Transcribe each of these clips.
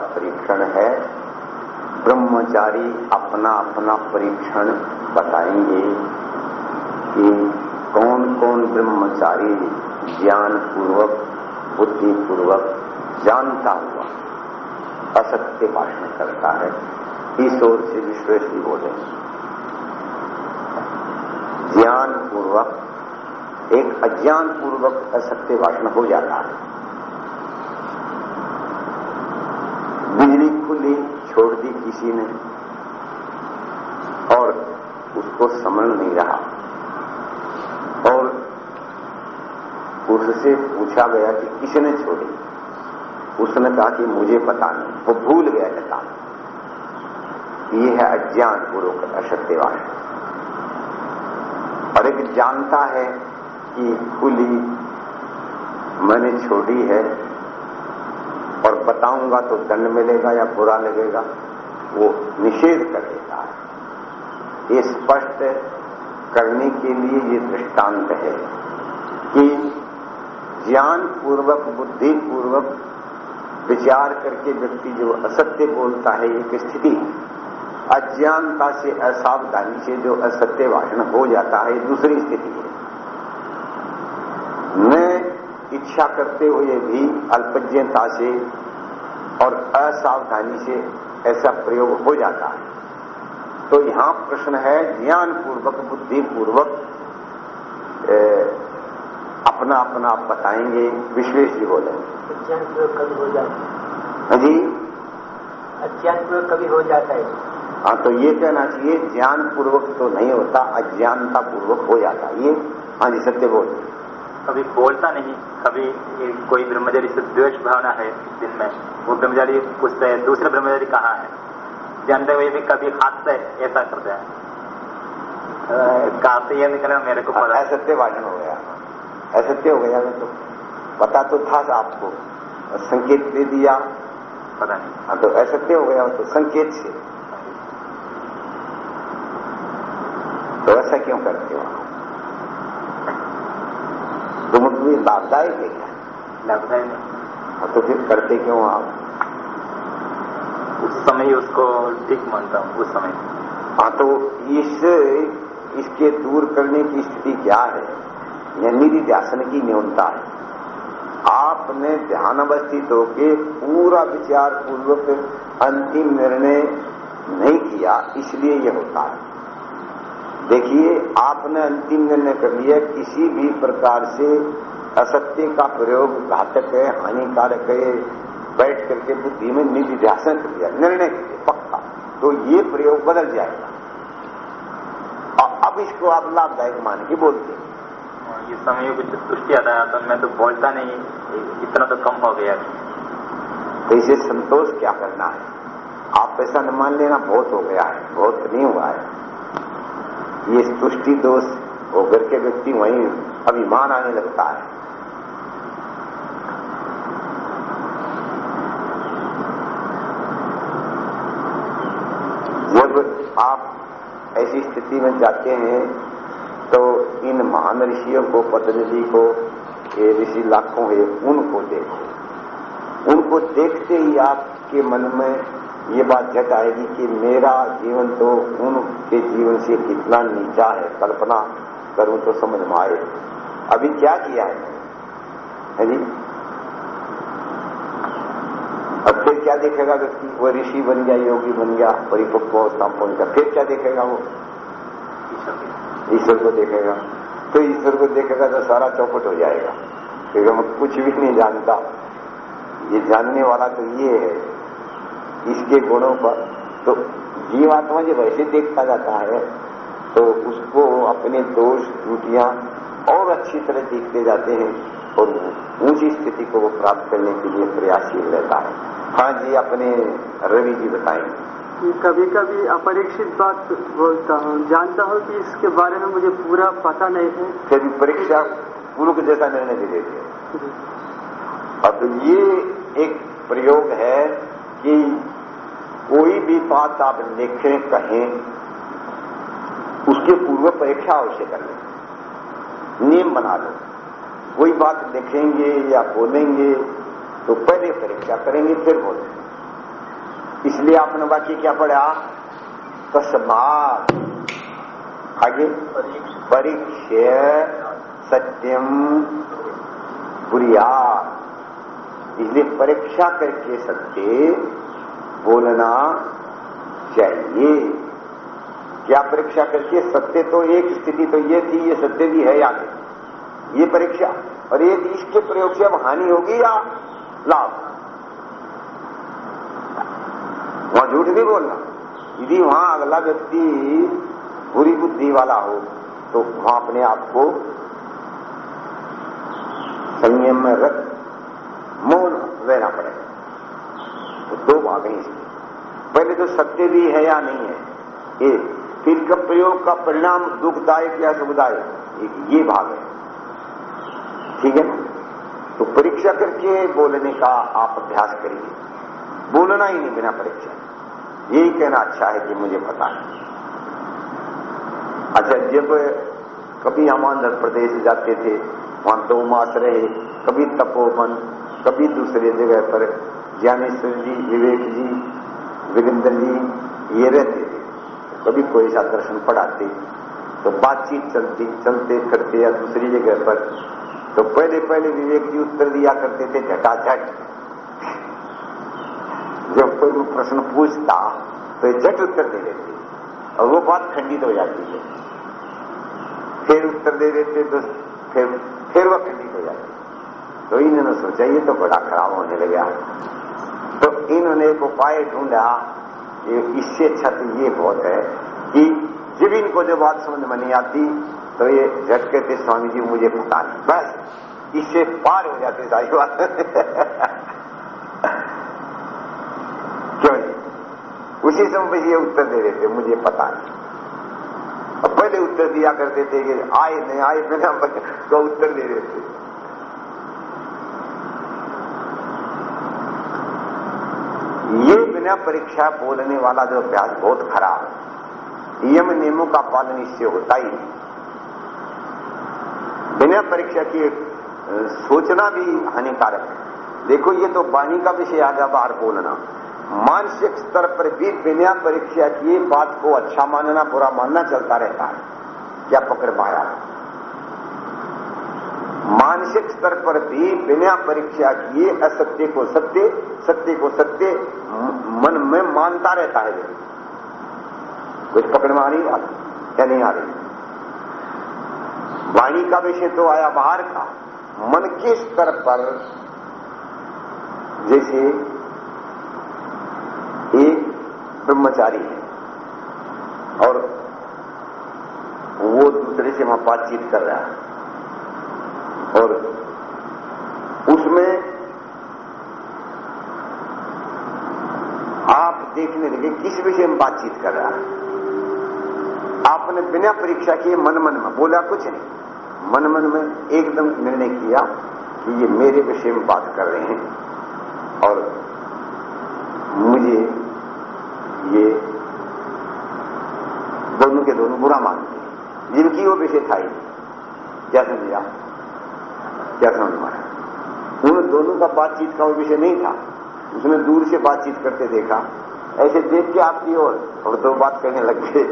परीक्षण है। ब्रह्मचारी अपना अपना परीक्षण बताएँगे कि कौन कौन ब्रह्मचारी ज्ञान पूर्वक जानता हुआ असत्य भाषण करता है। इस ओर से विश्वेश भी बोले। ज्ञान पूर्वक एक अज्ञान पूर्वक असत्य भाषण हो जाता है। बिजली खुली छोड़ दी किसी ने, और उसको समझ नहीं रहा। और उससे पूछा गया कि किसने छोड़ी? उसने कहा कि मुझे पता नहीं, वो भूल गया जता ये है अज्ञान पूर्वक असत्यवान और एक जानता है कि खुली मैंने छोड़ी है और बताऊँगा तो दंड मिलेगा या बुरा लगेगा, वो निषेध कर देता है। ये स्पष्ट करने के लिए ये दृष्टांत है कि ज्ञान पूर्वक बुद्धि पूर्वक विचार करके व्यक्ति जो असत्य बोलता है, एक स्थिति अज्ञानता से असावधानी से जो असत्य भाषण हो जाता है दूसरी स्थिति है। मैं इच्छा करते हुए भी अल्पज्ञता से और असावधानी से ऐसा प्रयोग हो जाता है। तो यहाँ प्रश्न है ज्ञान पूर्वक बुद्धि पूर्वक अपना अपना आप बताएँगे विश्वेश जी बोले अज्ञान प्रयोग कभी हो जाता है। हाँ जी? अज्ञान प्रयोग कभी हो जाता है। हाँ तो ये कहना चाहिए ज्ञान पूर्वक तो नहीं होता अज्ञानता पूर्वक हो जाता। ये हाँ जी सत्य बोल। कभी बोलता नहीं कभी कोई ब्रह्मचारी से द्वेष भावना है दिन में वो ब्रह्मचारी उससे दूसरे ब्रह्मचारी कहा है? जानते हुए भी कभी हाथ से ऐसा करते हैं कहा से ये निकला मेरे को पता असत्य भाषण हो गया। असत्य हो गया तो। पता तो था आपको। संकेत दे दिया। पता नहीं। हाँ तो असत्य हो गया तो। संकेत से। तो ऐसा क्यों करते हो? तुम भी लाभदायक है क्या? लाभदायक हाँ तो फिर करते क्यों आप? उस समय उसको ठीक मानता हूँ उस समय। हाँ तो इस इसके दूर करने की स्थिति क्या है? यह निधि ध्यान की न्यूनता है। आपने ध्यान अवस्थित होकर पूरा विचार पूर्वक अंतिम निर्णय नहीं किया इसलिए यह होता है। देखिए आपने अंतिम निर्णय कर लिया किसी भी प्रकार से असत्य का प्रयोग घातक है हानिकारक है बैठ करके बुद्धि में निधि ध्यान कर लिया निर्णय पक्का। तो ये प्रयोग बदल जाएगा। और अब इसको आप लाभदायक मान के बोलते ये समय तुष्टि आता है तो मैं तो बोलता नहीं इतना तो कम हो गया। तो इसे संतोष क्या करना है? आप ऐसा न मान लेना बहुत हो गया है बहुत नहीं हुआ है। ये तुष्टि दोष होकर के व्यक्ति वहीं अभिमान आने लगता है। जब आप ऐसी स्थिति में जाते हैं तो इन महान ऋषियों को पतंजलि को ये ऋषि लाखों है, उनको देखो। उनको देखते ही आपके मन में ये बात झट आएगी कि मेरा जीवन तो उनके जीवन से कितना नीचा है कल्पना करूँ तो समझ में आए। अभी क्या किया है? है जी? अब फिर क्या देखेगा व्यक्ति? वो ऋषि बन गया योगी बन गया परिपक्व अवस्था पहुँच गया। फिर क्या देखेगा वो? ईश्वर को। देखेगा। तो ईश्वर को देखेगा तो सारा चौपट हो जाएगा। क्योंकि हम कुछ भी नहीं जानता। ये जानने वाला तो ये है। इसके गुणों पर तो जीवात्मा जब ऐसे देखा जाता है तो उसको अपने दोष त्रुटियाँ और अच्छी तरह देखते जाते हैं और ऊँची स्थिति को वो प्राप्त करने के लिए प्रयासशील रहता है। हाँ जी अपने रवि जी बताएँगे। कभी कभी अपरीक्षित बात बोलता हूँ। जानता हूँ कि इसके बारे में मुझे पूरा पता नहीं है। फिर परीक्षा पूर्व के जैसा निर्णय दे देते हैं। अब ये एक प्रयोग है कि कोई भी बात आप लिखें, कहें, उसके पूर्व परीक्षा अवश्य कर लें। नियम बना लो। कोई बात लिखेंगे या बोलेंगे तो पहले परीक्षा करेंगे, फिर बोलेंगे। इसलिए आपने वाक्य क्या पढ़ा? तस्मात। आगे। परीक्ष सत्यम बुरिया इसलिए परीक्षा करके सत्य बोलना चाहिए। क्या परीक्षा करके सत्य तो एक स्थिति तो ये थी, ये सत्य भी है या नहीं? ये परीक्षा। और ये इसके प्रयोग से अब हानि होगी या लाभ? वहाँ झूठ नहीं बोलना। यदि वहाँ अगला व्यक्ति बुरी बुद्धि वाला हो तो वहाँ अपने आप को संयम में रख मौन रहना पड़ेगा। तो दो भाग हैं। पहले तो सत्य भी है या नहीं है एक फिर का प्रयोग का परिणाम दुखदायक या सुखदायक एक ये भाग है। ठीक है ना? तो परीक्षा करके बोलने का आप अभ्यास करिए। बोलना ही नहीं बिना परीक्षा। यही कहना अच्छा है कि मुझे पता है। अच्छा जब कभी हम आंध्र प्रदेश जाते थे, वहाँ दो मास रहे, कभी तपोवन कभी दूसरे जगह पर ज्ञानेश्वर जी, विवेक जी, वीरेंद्र जी ये रहते थे कभी कोई सा दर्शन पढ़ाते तो बातचीत चलती, चलते फिरते या दूसरी जगह पर तो पहले पहले विवेक जी उत्तर दिया करते थे झटाझट जब कोई वो प्रश्न पूछता तो झट उत्तर दे देते और वो बात खंडित हो जाती है। फिर उत्तर दे देते तो फिर फिर वह खंडित हो जाती तो इन्होंने सोचा, ये तो बड़ा खराब होने लगा। तो इन्होंने एक उपाय ढूंढा इससे अच्छा तो ये बहुत है कि जब इनको जो बात समझ में नहीं आती तो ये झटके थे स्वामी जी मुझे पता नहीं बस, इससे पार हो जाते सारी बात। क्यों उसी समय ये उत्तर दे देते, मुझे पता नहीं। पहले उत्तर दिया करते थे कि आए, नहीं आए बिना तो उत्तर दे देते ये बिना परीक्षा बोलने वाला जो अभ्यास बहुत खराब है। नियम नियमों का पालन इससे होता ही नहीं। बिना परीक्षा के सोचना भी हानिकारक है। देखो, ये तो वाणी का विषय आ गया बाहर बोलना। मानसिक स्तर पर भी बिना परीक्षा किए बात को अच्छा मानना, बुरा मानना चलता रहता है। क्या पकड़ पाया? मानसिक स्तर पर भी बिना परीक्षा किए असत्य को सत्य सत्य को सत्य में मानता रहता है व्यक्ति कुछ पकड़ में आ रही बात क्या नहीं आ रही? वाणी का विषय तो आया बाहर का। मन के स्तर पर? जैसे एक ब्रह्मचारी है और वो दूसरे से वहाँ बातचीत कर रहा है और उसमें आप देखने लगे किस विषय में बातचीत कर रहा है? आपने बिना परीक्षा किए मन मन में बोला कुछ नहीं। मन मन में एकदम निर्णय किया कि ये मेरे विषय में बात कर रहे हैं। और मुझे ये दोनों के दोनों बुरा मानते जिनकी वो विषय था ही क्या समझा क्या समझ मारा उन दोनों का बातचीत का वो विषय नहीं था। उसने दूर से बातचीत करते देखा। ऐसे देख के आपकी ओर। और दो बात करने लग गए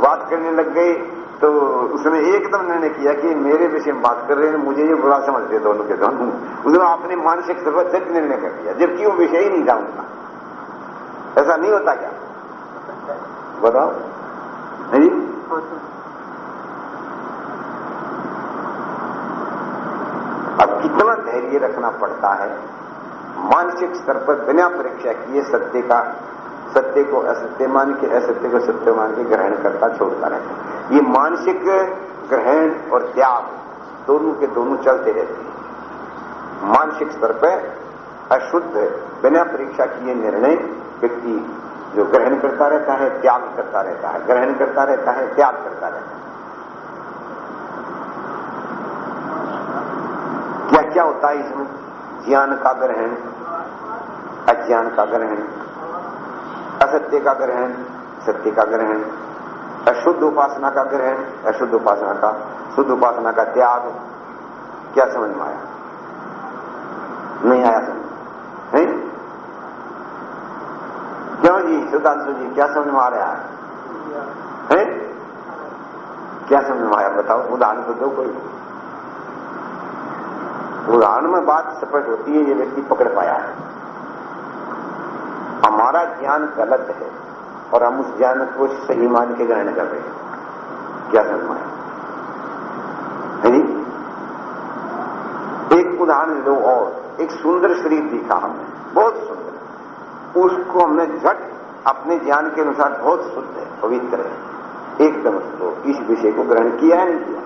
बात करने लग गई तो उसने एकदम निर्णय किया कि मेरे विषय में बात कर रहे हैं, मुझे ये बुरा समझते दोनों के दोनों। उसने अपने मानसिक स्तर पर झट निर्णय कर दिया जबकि वो विषय ही नहीं उनका ऐसा नहीं होता क्या? बताओ। नहीं? अब कितना धैर्य रखना पड़ता है? मानसिक स्तर पर बिना परीक्षा किए सत्य का, सत्य को असत्य मान के, असत्य को सत्य मान के ग्रहण करता, छोड़ता रहता ये मानसिक ग्रहण और त्याग दोनों के दोनों चलते रहते हैं। मानसिक स्तर पर अशुद्ध, बिना परीक्षा किए निर्णय व्यक्ति जो ग्रहण करता रहता है, त्याग करता रहता है, ग्रहण करता रहता है, त्याग करता रहता है। क्या क्या होता है इसमें? ज्ञान का ग्रहण अज्ञान का ग्रहण, असत्य का ग्रहण, सत्य का ग्रहण, अशुद्ध उपासना का ग्रहण, अशुद्ध उपासना का, शुद्ध उपासना का त्याग। क्या समझ में आया? नहीं आया समझ नहीं। क्यों जी? सुधांशु जी, क्या समझ में आ रहा है? हैं? क्या समझ में आया? बताओ, उदाहरण तो दो कोई। उदाहरण में बात स्पष्ट होती है, ये व्यक्ति पकड़ पाया है। हमारा ज्ञान गलत है और हम उस ज्ञान को सही मान के ग्रहण कर रहे हैं। क्या आया है? जी? एक उदाहरण लो और। एक सुंदर शरीर दिखा हमने, बहुत सुंदर। उसको हमने झट अपने ज्ञान के अनुसार बहुत शुद्ध है, पवित्र है। एकदम तो इस विषय को ग्रहण किया है नहीं किया?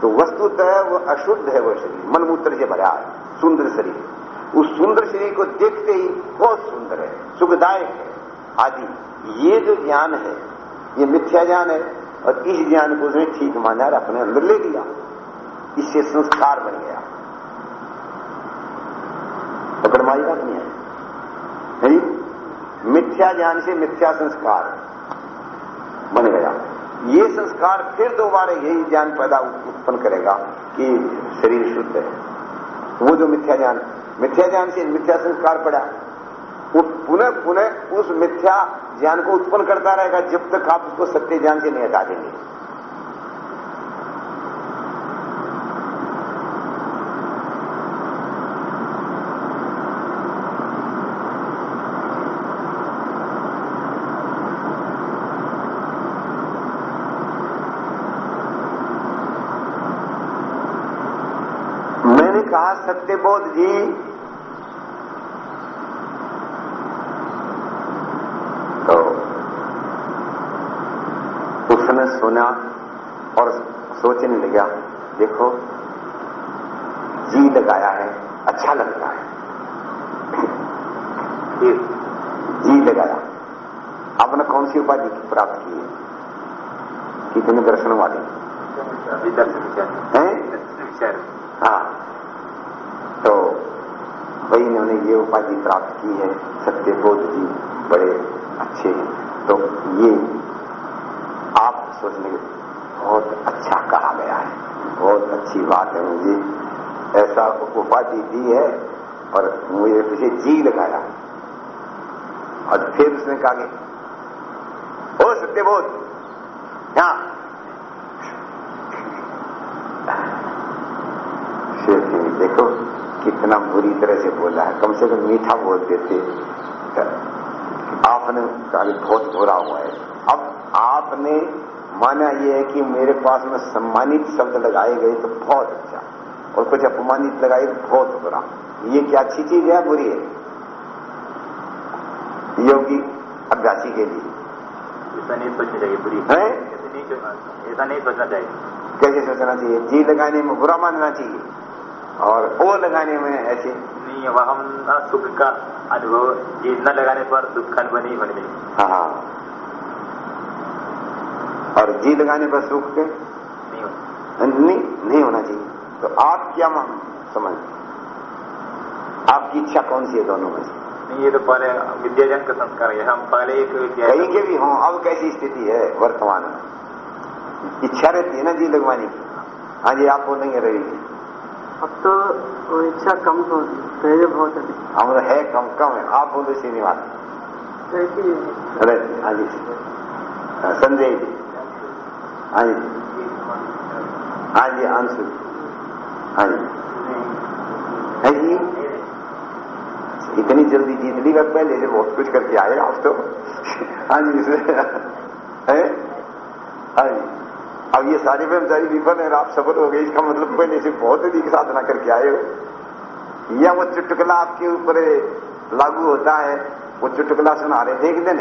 तो वस्तुतः वो अशुद्ध है वह शरीर मनमूत्र से भरा है, सुंदर शरीर। उस सुंदर शरीर को देखते ही बहुत सुंदर है, सुखदायक है। आदि, ये जो ज्ञान है, ये मिथ्या ज्ञान है, और इस ज्ञान को उसने ठीक माना और अपने अंदर ले लिया। इससे संस्कार बन गया। पकड़ मारी बात नहीं है। मिथ्या ज्ञान से मिथ्या संस्कार बन गया। ये संस्कार फिर दोबारा यही ज्ञान पैदा उत्पन्न करेगा कि शरीर शुद्ध है। वो जो मिथ्या ज्ञान मिथ्या ज्ञान से मिथ्या संस्कार पड़ा। वो पुनः पुनः उस मिथ्या ज्ञान को उत्पन्न करता रहेगा, जब तक आप उसको सत्य ज्ञान से नहीं हटा देंगे। सत्यबोध जी तो सुना और सोचने लगा, देखो, जी लगाया है अच्छा लग रहा है जी लगाया। आपने कौन सी उपाधि प्राप्त की है? कितने दर्शन वाली? हैं? हाँ। तो भाई इन्होंने ये उपाधि प्राप्त की है सत्य बोध जी बड़े अच्छे हैं। तो ये के बहुत अच्छा कहा गया है। बहुत अच्छी बात है मुझे। ऐसा उपाधि दी है और मुझे पीछे जी लगाया। और फिर उसने कहा कि, ओ सत्यबोध, यहाँ शेर ने देखो, कितना बुरी तरह से बोला है। कम से कम मीठा बोल देते। तो आपने कहा बहुत बुरा हुआ है। अब आपने माना यह है कि मेरे पास में सम्मानित शब्द लगाए गए तो बहुत अच्छा। और कुछ अपमानित लगाए तो बहुत बुरा। ये क्या अच्छी चीज़ है बुरी है? योगी अभ्यासी के लिए। ऐसा नहीं सोचना चाहिए बुरी। है? ऐसा नहीं सोचना ऐसा नहीं सोचना चाहिए। कैसे सोचना चाहिए? जी लगाने में बुरा मानना चाहिए। और ओ लगाने में ऐसे। नहीं वह हम सुख का अनुभव जी न लगाने पर दुख का अनुभव नहीं होने देंगे हाँ। और जी लगाने पर सुख के? नहीं नहीं नहीं होना चाहिए। तो आप क्या मान समझ आपकी इच्छा कौन सी है दोनों में से? ये तो पहले विद्याजन का संस्कार है। हम पहले एक कहीं के भी हों अब कैसी स्थिति है वर्तमान में? इच्छा रहती है ना जी लगवाने की? हाँ जी आप बोलेंगे रहेगी अब तो इच्छा कम हो पहले बहुत हम तो है कम कम है। आप बोलो श्रीनिवास। रहती है अरे हाँ जी। हाँ, संजय जी। हाँ जी हाँ जी हाँ जी है जी इतनी जल्दी जीत ली मैं पहले से बहुत कुछ करके आए आप तो। हाँ जी है हाँ? जी अब ये सारी ब्रह्मचारी विफल है आप सफल हो गए, इसका मतलब पहले से बहुत अधिक साधना करके आए हो। या वो चुटकुला आपके ऊपर लागू होता है, वो चुटकुला सुना रहे एक दिन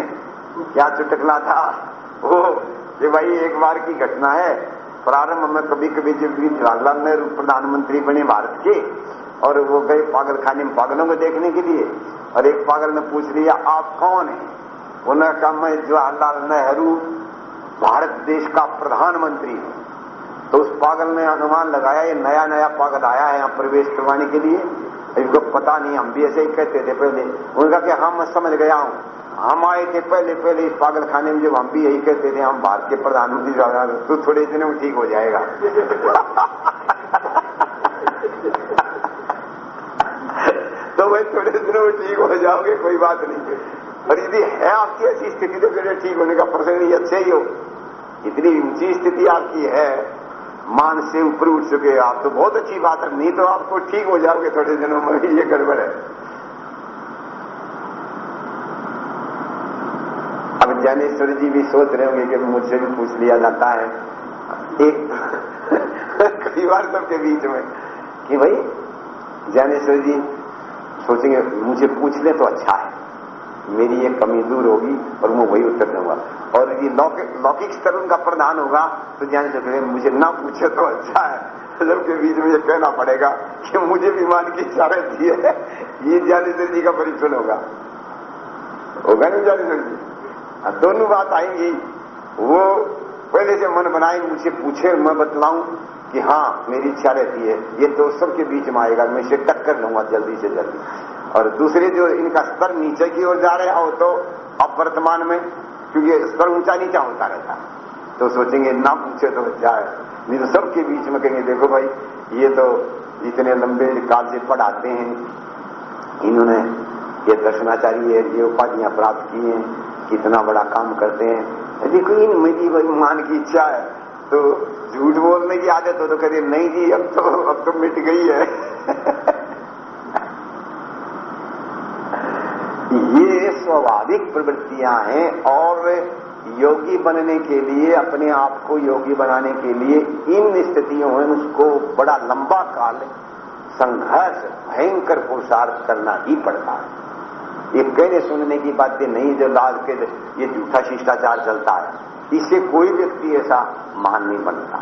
क्या चुटकुला था? वो ये भाई एक बार की घटना है। प्रारंभ में कभी कभी जब जवाहरलाल नेहरू प्रधानमंत्री बने भारत के, और वो गए पागल खाने में पागलों को देखने के लिए, और एक पागल ने पूछ लिया, आप कौन है? उन्होंने कहा, मैं जवाहरलाल नेहरू, भारत देश का प्रधानमंत्री हूँ। तो उस पागल ने अनुमान लगाया, ये नया नया पागल आया है यहाँ प्रवेश करवाने के लिए। इनको पता नहीं, हम भी ऐसे ही कहते थे पहले। उनका कि हाँ मैं समझ गया हूँ। हम आए थे पहले पहले इस पागल खाने में जब हम भी यही कहते थे, हम भारत के प्रधानमंत्री तो थोड़े दिनों में ठीक हो जाएगा। तो भाई थोड़े दिनों में ठीक हो जाओगे, कोई बात नहीं। और यदि है आपकी ऐसी स्थिति तो फिर ठीक होने का प्रसंग नहीं, अच्छे ही हो। इतनी ऊँची स्थिति आपकी है, मान से ऊपर उठ चुके आप तो बहुत अच्छी बात है, नहीं तो आपको ठीक हो जाओगे, थोड़े दिनों में ये गड़बड़ है अब ज्ञानेश्वर जी भी सोच रहे होंगे कि मुझसे भी पूछ लिया जाता है। एक कई बार सबके बीच में कि भाई ज्ञानेश्वर जी सोचेंगे मुझे पूछ ले तो अच्छा है। मेरी ये कमी दूर होगी और मैं वही उत्तर दूँगा। और ये लौकिक स्तर उनका प्रधान होगा तो सकते मुझे ना पूछे तो अच्छा है। सबके बीच में ये कहना पड़ेगा कि मुझे विमान की इच्छा रहती है ये ज्ञानेश्वर जी का परीक्षण होगा। होगा नहीं ज्ञानेश्वर जी? दोनों बात आएँगी। वो पहले से मन बनाए मुझे पूछे, मैं बतलाऊं कि हाँ मेरी इच्छा रहती है। ये तो सबके बीच में आएगा, मैं इसे टक्कर लूँगा जल्दी से जल्दी। और दूसरे जो इनका स्तर नीचे की ओर जा रहे हैं और तो अब वर्तमान में, क्योंकि स्तर ऊँचा नीचा होता रहता तो सोचेंगे, ना पूछे तो जाए। नहीं तो सबके बीच में कहेंगे, देखो भाई, ये तो इतने लंबे काल से पढ़ाते हैं। इन्होंने ये दर्शनाचार्य है, ये उपाधियाँ प्राप्त की हैं। कितना बड़ा काम करते हैं। देखो, इन मेरी मान की इच्छा है। तो झूठ बोलने की आदत हो तो कहते नहीं जी, अब तो अब तो मिट गई है। ये स्वाभाविक प्रवृत्तियाँ हैं और योगी बनने के लिए, अपने आप को योगी बनाने के लिए इन स्थितियों में उसको बड़ा लंबा काल संघर्ष, भयंकर पुरुषार्थ करना ही पड़ता है। ये कहने सुनने की बात बातें नहीं जो लाल के ये झूठा शिष्टाचार चलता है। इससे कोई व्यक्ति ऐसा महान नहीं बनता।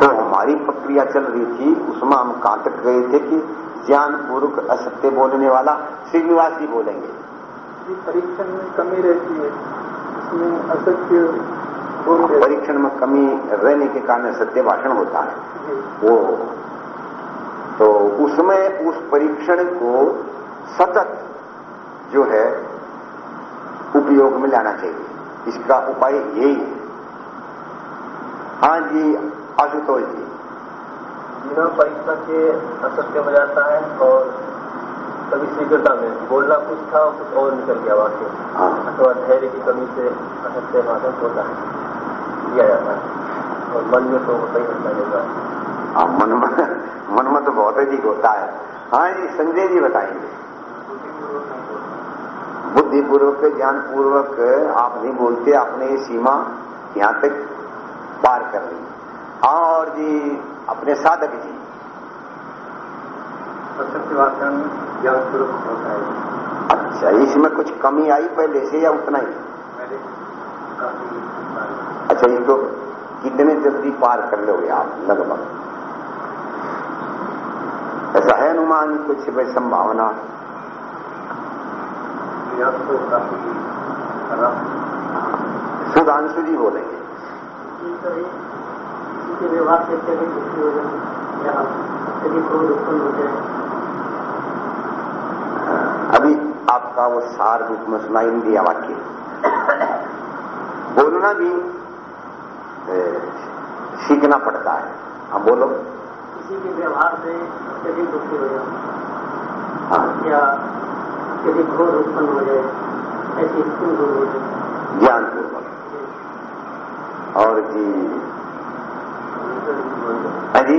तो हमारी प्रक्रिया चल रही थी, उसमें हम कहाँ तक गए थे कि ज्ञान पूर्वक असत्य बोलने वाला श्रीनिवास जी बोलेंगे। परीक्षण में कमी रहती है। इसमें असत्य परीक्षण में कमी रहने के कारण सत्य भाषण होता है। वो तो उसमें उस परीक्षण को सतत जो है उपयोग में लाना चाहिए। इसका उपाय यही है। हाँ जी आशुतोष जी। बिना परीक्षा के असत्य हो जाता है और कभी शीघ्रता में बोलना कुछ था कुछ और निकल गया वाक्य। हाँ। अथवा धैर्य की कमी से असत्य भाषण होता है। दिया जाता है और मन में तो होता ही होता हाँ मन में मन में तो बहुत अधिक होता है। हाँ जी संजय जी बताएँगे। बुद्धिपूर्वक ज्ञान पूर्वक आप नहीं बोलते आपने ये सीमा यहाँ तक पार कर ली। हाँ और जी अपने साधक जी। असत्य भाषण ज्ञान पूर्वक होता है। अच्छा इसमें कुछ कमी आई पहले से या उतना ही? अच्छा इसको कितने जल्दी पार कर लोगे आप लगभग। ऐसा है अनुमान कुछ भाई संभावना? तो सुधांशु जी बोलेंगे। व्यवहार से अत्यधिक दुखी हो जाए या अत्यधिक क्रोध उत्पन्न हो जाए। अभी आपका वो सार रूप में सुनाई नहीं दिया वाक्य। बोलना भी सीखना पड़ता है। हाँ बोलो। किसी के व्यवहार से अत्यधिक दुखी हो जाए हाँ। या अत्यधिक क्रोध उत्पन्न हो जाए ऐसी स्थिति दूर हो जाए। ज्ञान पूर्वक और जी। अजी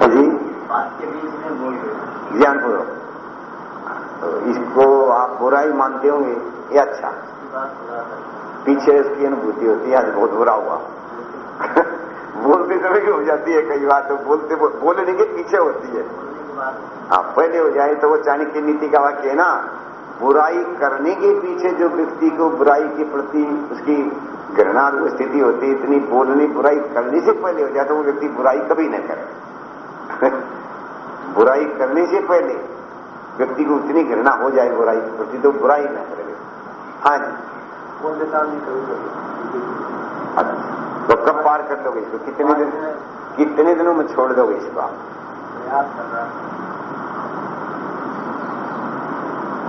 हाँ जी। बात के बीच में बोल रहे ज्ञान पूर्वक तो इसको आप बुराई मानते होंगे, ये अच्छा। बुरा है पीछे उसकी अनुभूति होती है, आज बहुत बुरा हुआ। बोलते समय की हो जाती है कई बार तो बोलते बोलने के पीछे होती है। हाँ पहले हो जाए तो वो चाणक्य नीति का वाक्य है ना, बुराई करने के पीछे जो व्यक्ति को बुराई के प्रति उसकी घृणा स्थिति होती है, इतनी बोलने, बुराई करने से पहले हो जाए तो वो व्यक्ति बुराई कभी न करे। बुराई करने से पहले व्यक्ति को उतनी घृणा हो जाए बुराई के प्रति तो बुराई न करे। हाँ जी। अच्छा तो कब पार कर लोगे इसको? कितने दिन? कितने दिनों में छोड़ दोगे इसको आप?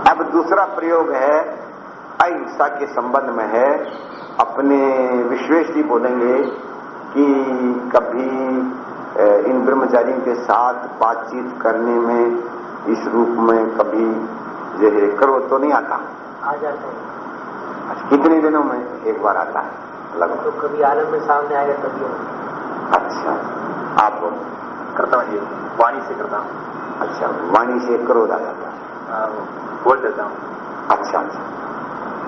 अब दूसरा प्रयोग है अहिंसा के संबंध में है। अपने विश्वेश जी बोलेंगे कि कभी इन ब्रह्मचारियों के साथ बातचीत करने में इस रूप में कभी जो है करो तो नहीं आता। आ जाते हैं। कितने दिनों में एक बार आता है? लगभग तो कभी आलम में सामने आएगा होगा। अच्छा आप बोलो करता हूँ वाणी से करता हूँ। अच्छा वाणी से क्रोध आ जाता है। बोल देता हूँ। अच्छा अच्छा।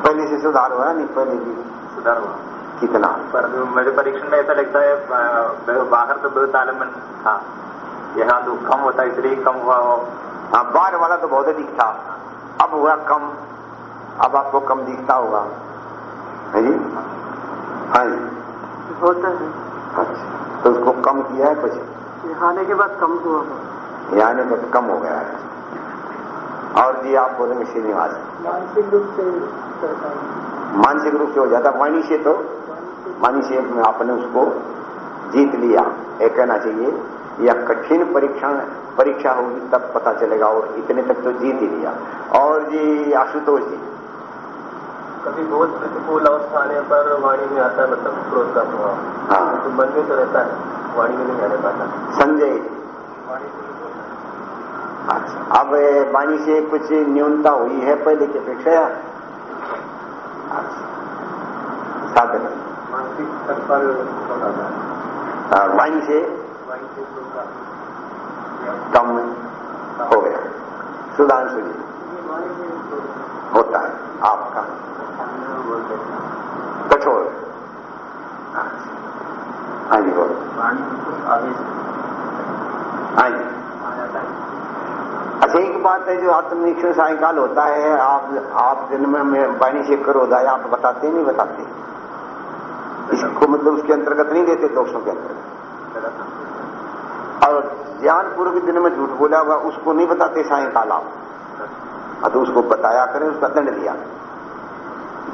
पहले से सुधार हुआ नहीं पहले भी? सुधार हुआ। कितना? पर मेरे परीक्षण में ऐसा लगता है बाहर तो बहुत आलंबन था यहाँ तो कम होता है इसलिए कम हुआ हो। हाँ बाहर वाला तो बहुत अधिक था। अब हुआ कम। अब आपको कम दिखता होगा। है जी? हाँ जी। होता है। अच्छा। तो उसको कम किया है कुछ? ये आने के बाद कम हुआ हो यानी तो कम हो गया है। और जी आप बोलेंगे श्रीनिवास मानसिक रूप से मानसिक रूप से हो जाता वाणी से तो। वाणी से आपने उसको जीत लिया। ये कहना चाहिए यह कठिन परीक्षण परीक्षा होगी तब पता चलेगा और इतने तक तो जीत ही लिया। और जी आशुतोष जी। कभी बहुत प्रतिकूल अवस्था आने पर वाणी में आता है मतलब क्रोध का प्रभाव? हाँ। तो मन में तो रहता है वाणी में नहीं आने पाता। संजय। अच्छा अब वाणी से कुछ न्यूनता हुई है पहले की अपेक्षा या? अच्छा। साधन मानसिक स्तर पर है वाणी से? वाणी से हो गया। सुधांशु जी होता है। आपका। कठोर। हाँ जी, बोलो। हाँ जी। अच्छा एक बात है जो आत्मनिरीक्षण सायकाल होता है, आप आप दिन में वाणी से करो, दाया आप बताते, नहीं बताते? इसको मतलब उसके अंतर्गत नहीं देते, दोषों के अंतर्गत? और ज्ञान पूर्व दिन में झूठ बोला हुआ, उसको नहीं बताते सायकाल आप हाँ तो उसको बताया करें, उसका दंड दिया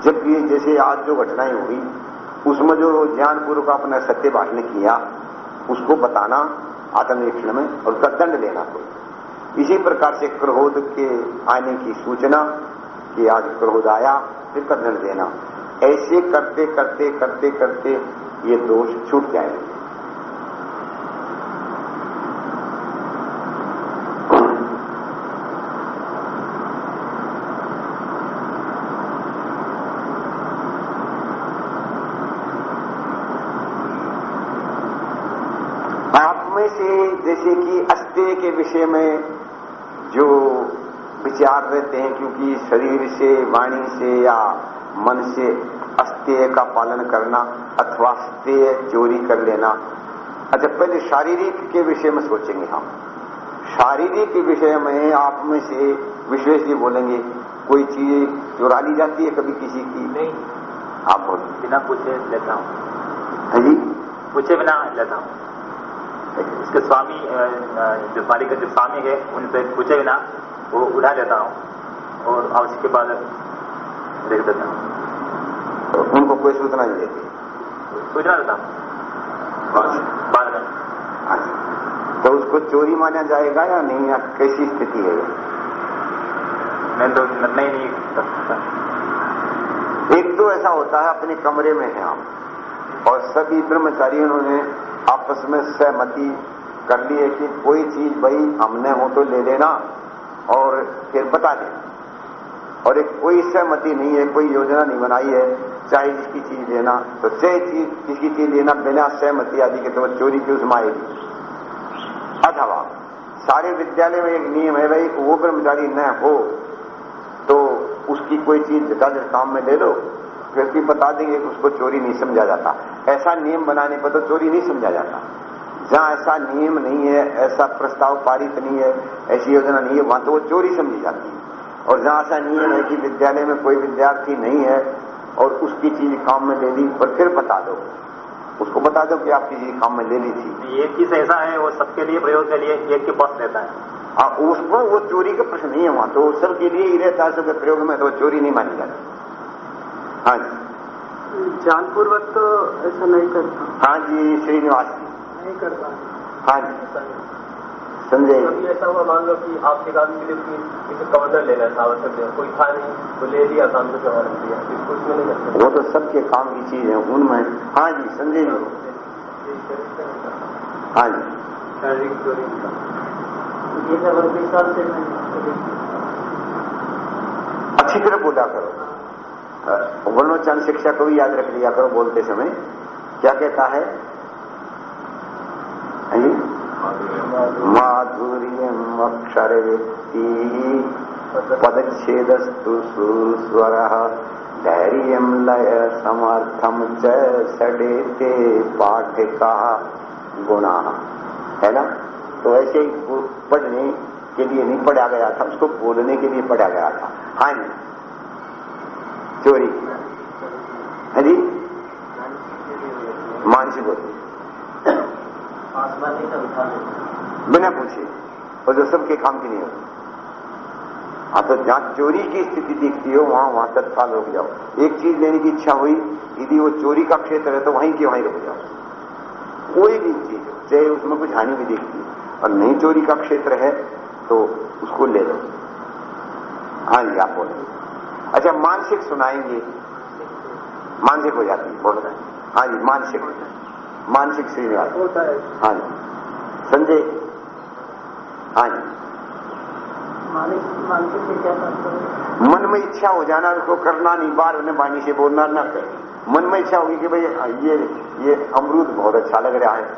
जब ये जैसे आज जो घटनाएँ हुई, उसमें जो ज्ञान पूर्वक आपने सत्य भाषण किया, उसको बताना आत्मनिरीक्षण में, और उसका दंड देना कोई इसी प्रकार से क्रोध के आने की सूचना कि आज क्रोध आया, फिर का दंड देना। ऐसे करते करते करते करते ये दोष छूट जाएँगे आप में से जैसे कि अस्तेय के विषय में जो विचार रहते हैं क्योंकि शरीर से वाणी से या मन से अस्तेय का पालन करना अथवा अस्तेय चोरी कर लेना। अच्छा पहले शारीरिक के विषय में सोचेंगे हम। शारीरिक के विषय में आप में से विशेष जी बोलेंगे कोई चीज़ चुरा ली जाती है कभी किसी की? नहीं। आप बोलेंगे बिना पूछे लेता हूँ। है जी। पूछे बिना लेता हूँ। इसके स्वामी जो मालिक के जो स्वामी है उनसे पूछे बिना वो उठा लेता हूँ और आवश्यक के बाद देख देता हूँ। तो उनको कोई सूचना नहीं देती सूचना देता हूँ। बाद में। तो उसको चोरी माना जाएगा या नहीं या कैसी स्थिति है? मैं तो निर्णय नहीं कर सकता। एक तो ऐसा होता है अपने कमरे में है हम और सभी ब्रह्मचारियों ने आपस में सहमति कर ली है कि कोई चीज़ भाई हमने हो तो ले लेना और फिर बता देना और एक कोई सहमति नहीं है, कोई योजना नहीं बनाई है, चाहे जिसकी चीज़ लेना तो चाहे चीज़, किसी चीज़ लेना बिना सहमति आदि के तो चोरी की उसमें आएगी अथवा, सारे विद्यालय में एक नियम है भाई, वो कर्मचारी न हो तो उसकी कोई चीज़ जटाजट काम में ले लो, फिर भी बता देंगे कि उसको चोरी नहीं समझा जाता। ऐसा नियम बनाने पर तो चोरी नहीं समझा जाता। जहाँ ऐसा नियम नहीं है ऐसा प्रस्ताव पारित नहीं है ऐसी योजना नहीं है वहाँ तो वो चोरी समझी जाती है। और जहाँ ऐसा नियम है कि विद्यालय में कोई विद्यार्थी नहीं है और उसकी चीज़ काम में ले ली पर फिर बता दो। उसको बता दो कि आपकी चीज़ काम में ले ली थी। एक चीज़ ऐसा है वो सबके लिए प्रयोग के लिए एक के पास रहता है। आ, उसको वो चोरी का प्रश्न नहीं है वहाँ तो सबके लिए ही रहता है सबके प्रयोग में तो चोरी नहीं मानी जाती। हाँ जी। जानपूर्वक तो ऐसा नहीं करता। हाँ जी श्रीनिवास जी। नहीं करता। हाँ जी। संजय कभी ऐसा हुआ मान लो कि आपके काम के लिए कि किसी कवर्नर लेना था आवश्यक है कोई था नहीं तो ले लिया काम को जमा दिया। कुछ में नहीं वो तो सबके काम की चीज़ है उनमें हाँ जी संजय जी। हाँ जी। शारीरिक चोरी ये सब अगले साल से अच्छी तरह बोला करो। वर्णोच्चारण शिक्षा को भी याद रख लिया करो बोलते समय। क्या कहता है? माधुर्यम अक्षर व्यक्ति पदच्छेदस्तु सुस्वर धैर्य लय समर्थम च सडेते पाठिका गुणा। है ना? तो ऐसे ही पढ़ने के लिए नहीं पढ़ा गया था, उसको बोलने के लिए पढ़ा गया था। हाँ जी। चोरी। है जी? मानसिक होती। बिना पूछे। और जो सबके काम की नहीं होती। हाँ तो जहाँ चोरी की स्थिति दिखती हो, वहाँ वहाँ तत्काल रुक जाओ। एक चीज़ लेने की इच्छा हुई, यदि वो चोरी का क्षेत्र है तो वहीं के वहीं रुक जाओ। कोई भी चीज़, चाहे उसमें कुछ हानि भी दिखती है। और नहीं चोरी का क्षेत्र है तो उसको ले लो। हाँ जी, आप बोलो अच्छा मानसिक सुनाएँगे। मानसिक हो जाती है बोल रहे हैं। हाँ जी मानसिक। मानसिक श्रीनिवास। होता है। हाँ जी। संजय? हाँ जी। मन में इच्छा हो जाना उसको करना नहीं बार उन्हें वाणी से बोलना ना कर। मन में इच्छा होगी कि भाई ये ये अमरूद बहुत अच्छा लग रहा है।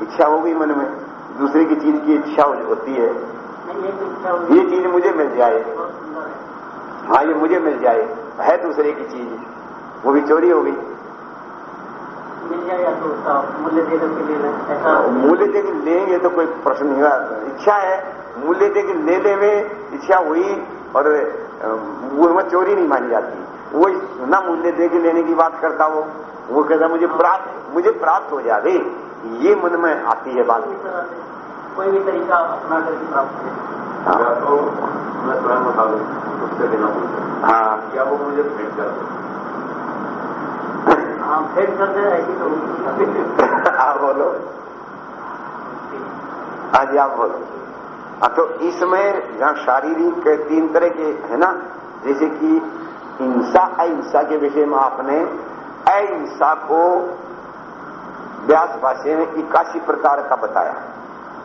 इच्छा होगी मन में। दूसरे की चीज़ की इच्छा होती है। ये चीज़ मुझे मिल जाए। है हाँ ये मुझे मिल जाए। है दूसरे की चीज़। वो भी चोरी हो गई। मिल जाए या तो उसका मूल्य दे करके ले लें मूल्य दे के लेंगे तो कोई प्रश्न नहीं इच्छा है मूल्य दे के लेने में इच्छा हुई और वो में चोरी नहीं मानी जाती। वो ना मूल्य दे के लेने की बात करता वो। वो कहता मुझे प्राप्त मुझे प्राप्त हो जावे ये मन में आती है बात। कोई भी कोई तरीका अपना करके प्राप्त उससे देना हाँ। या वो मुझे भेंट कर हाँ भेंट कर दे ऐसी तो आप बोलो। हाँ जी आप बोलो। हाँ तो इसमें जहाँ शारीरिक तीन तरह के है ना जैसे कि हिंसा अहिंसा के विषय में आपने अहिंसा को व्यास भाष्य में इक्यासी प्रकार का बताया।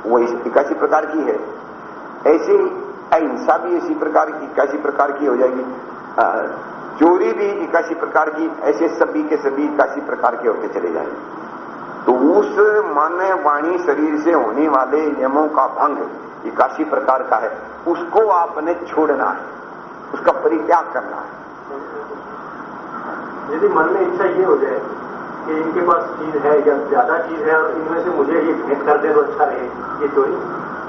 वो इक्यासी प्रकार की है। ऐसे ही अहिंसा भी इसी प्रकार की इक्यासी प्रकार की हो जाएगी। अ, चोरी भी इक्यासी प्रकार की ऐसे सभी के सभी इक्यासी प्रकार के होते चले जाएँगे। तो उस मन वाणी शरीर से होने वाले नियमों का भंग इक्यासी प्रकार का है। उसको आपने छोड़ना है। उसका परित्याग करना है। यदि मन में इच्छा ये हो जाए कि इनके पास चीज़ है या ज़्यादा चीज़ है और इनमें से मुझे ये भेंट कर दे तो अच्छा रहे ये चोरी?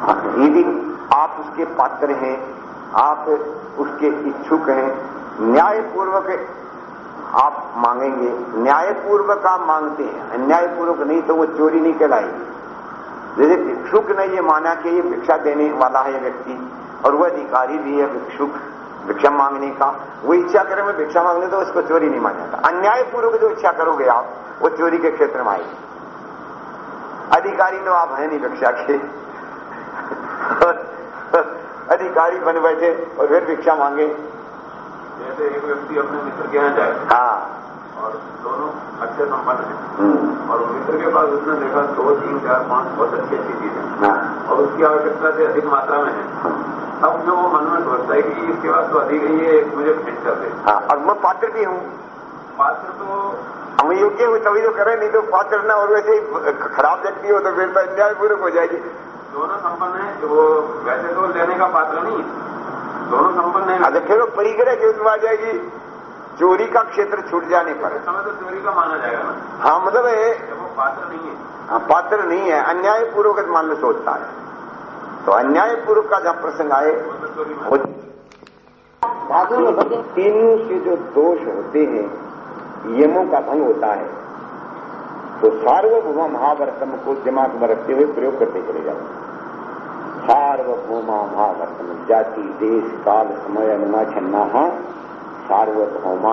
हाँ, यदि आप उसके पात्र हैं, आप उसके इच्छुक हैं। न्यायपूर्वक आप मांगेंगे, न्यायपूर्वक आप मांगते हैं, अन्यायपूर्वक नहीं तो वो चोरी नहीं कहलाएगी। जैसे भिक्षुक ने ये माना कि ये भिक्षा देने वाला है व्यक्ति, और वह अधिकारी भी है भिक्षुक, भिक्षा मांगने का। वो इच्छा करे मैं भिक्षा मांगने तो उसको चोरी नहीं माना जाता। अन्यायपूर्वक जो इच्छा करोगे आप, वो चोरी के क्षेत्र में आएगी। अधिकारी तो आप हैं नहीं भिक्षा के। अधिकारी बन बैठे और फिर भिक्षा मांगे। जैसे एक व्यक्ति अपने मित्र के यहाँ जाए हाँ। और दोनों अच्छे संपन्न हैं। हम्म, और मित्र के पास उसने देखा दो तीन चार पाँच बहुत अच्छी अच्छी चीज़ें हाँ। और उसकी आवश्यकता से अधिक मात्रा में है। हाँ, अब जो वो मन में सोचता है कि इसके पास तो अधिक है ये मुझे भेंट कर दे हाँ और मैं पात्र भी हूँ। पात्र तो हम योग्य हुए तभी तो करें नहीं तो पात्र ना और वैसे ही खराब व्यक्ति हो तो फिर तो अन्यायपूर्वक हो जाएगी। दोनों संपन्न है वो वैसे तो लेने का पात्र नहीं दोनों संपन्न है। अच्छा फिर वो परिग्रह के उसमें आ जाएगी। चोरी का क्षेत्र छूट जाने पर। समय तो चोरी का माना जाएगा ना। हाँ मतलब है वो पात्र नहीं है। हाँ, पात्र नहीं है। अन्यायपूर्वक मान लो सोचता है। तो अन्यायपूर्वक का जब प्रसंग आए वो तो तीनों से जो दोष होते हैं यमों का भंग होता है। तो सार्वभौम महावर्तम को दिमाग में रखते हुए प्रयोग करते चले जाओ। सार्वभौमा महावर्तम जाति देश काल समय अनुमा छन्ना सार्वभौमा।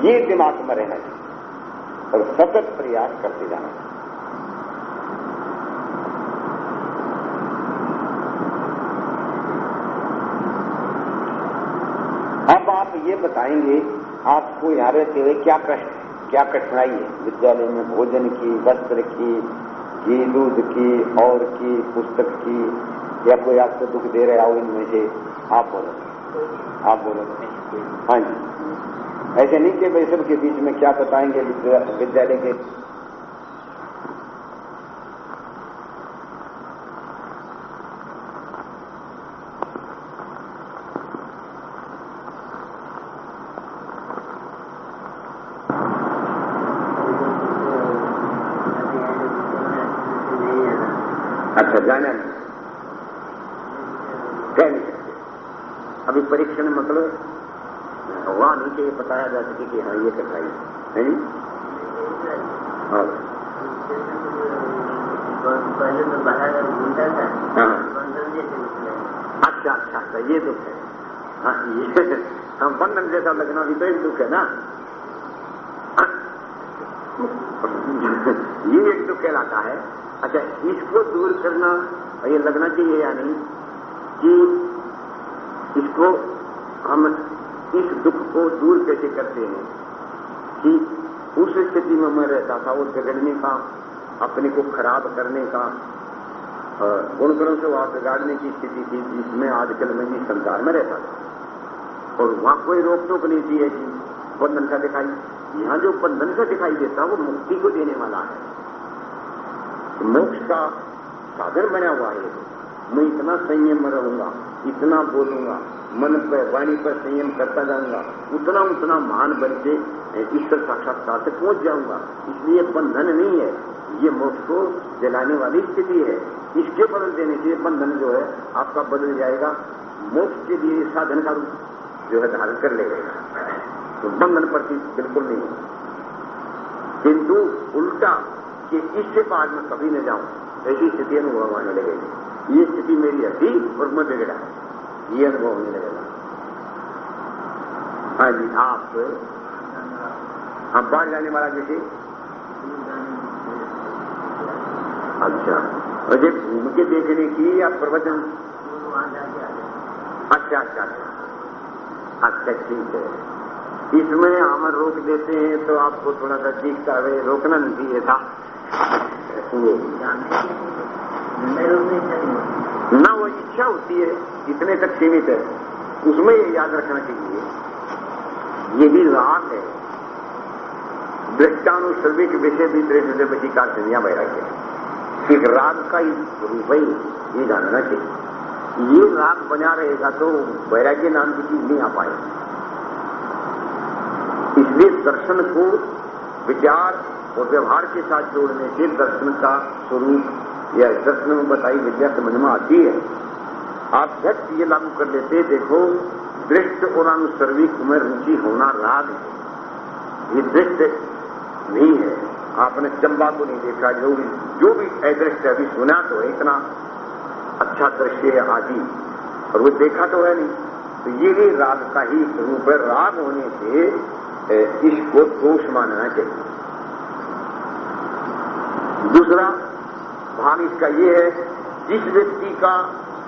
ये दिमाग में रहना चाहिए और सतत प्रयास करते जाना। चाहिए अब आप ये बताएँगे, आपको यहाँ रहते हुए क्या कष्ट क्या कठिनाई है? विद्यालय में भोजन की, वस्त्र की दूध की, और की, पुस्तक की, या कोई आपको दुख दे रहे हो इनमें से आप बोलो। आप बोलो। हाँ जी। ऐसे नहीं कि भाई सबके बीच में क्या बताएँगे विद्यालय के अच्छा जाना नहीं कह नहीं सकते अभी परीक्षण मतलब वहाँ नहीं चाहिए बताया जा सके कि हाँ ये है हाँ। पहले तो हाँ। निकला अच्छा अच्छा अच्छा ये दुख है। हाँ ये हम बंधन जैसा लगना भी तो एक दुख है ना? हाँ। ये एक दुख कहलाता है। अच्छा इसको दूर करना, ये लगना चाहिए या नहीं? कि इसको हम दुख को दूर कैसे करते हैं? कि उस स्थिति में मैं रहता था वो बिगड़ने का अपने को खराब करने का अ, गुण कर्म से वहाँ बिगाड़ने की स्थिति थी जिसमें आजकल मैं भी संसार में रहता था। और वहाँ कोई रोक टोक नहीं थी ऐसी बंधन का दिखाई। यहाँ जो बंधन का दिखाई देता वो मुक्ति को देने वाला है। तो मोक्ष का साधन बना हुआ है। मैं इतना संयम में रहूँगा इतना बोलूँगा मन पर वाणी पर संयम करता जाऊँगा। उतना उतना महान बन के ईश्वर साक्षात्कार से पहुँच जाऊँगा। इसलिए बंधन नहीं है। ये मोक्ष को दिलाने वाली स्थिति है। इसके बदल देने से बंधन जो है, आपका बदल जाएगा। मोक्ष के लिए साधन का रूप जो है धारण कर लेगा तो बंधन प्रति बिल्कुल नहीं किंतु उल्टा कि इससे बाद में कभी न जाऊँ, ऐसी स्थिति अनुभव आने लगेगी। ये स्थिति मेरी हटी और मैं बिगड़ा ये अनुभव होने लगेगा हाँ जी, आप हम बाहर जाने वाला जैसे अच्छा। ये घूम के देखने की या प्रवचन? अच्छा अच्छा अच्छा। अच्छा ठीक है। इसमें हम रोक देते हैं तो आपको थोड़ा सा ठीक का वे रोकना नहीं चाहिए था। ना वो इच्छा होती है इतने तक सीमित है, उसमें ये याद रखना चाहिए। ये भी राग है। दृष्टानुसर्विक विषय भी दृष्टि से बची का दुनिया वैराग्य एक राग का ही स्वरूप है, ये जानना चाहिए। ये राग बना रहेगा तो वैराग्य नाम की चीज़ नहीं आ पाएगी। इसलिए दर्शन को विचार और व्यवहार के साथ जोड़ने से दर्शन का स्वरूप या दर्शन में बताई, विद्या समझ में आती है। आप झट ये लागू कर लेते, देखो, दृष्ट और अनुसर्विक में रुचि होना राग है। ये दृष्ट नहीं है। आपने चंबा को नहीं देखा, जो भी जो भी अदृश्य अभी सुना तो है इतना अच्छा दृश्य है आदि और वो देखा तो है नहीं। तो ये भी राग का ही स्वरूप है। राग होने से इसको दोष मानना चाहिए। दूसरा भाग इसका ये है, जिस व्यक्ति का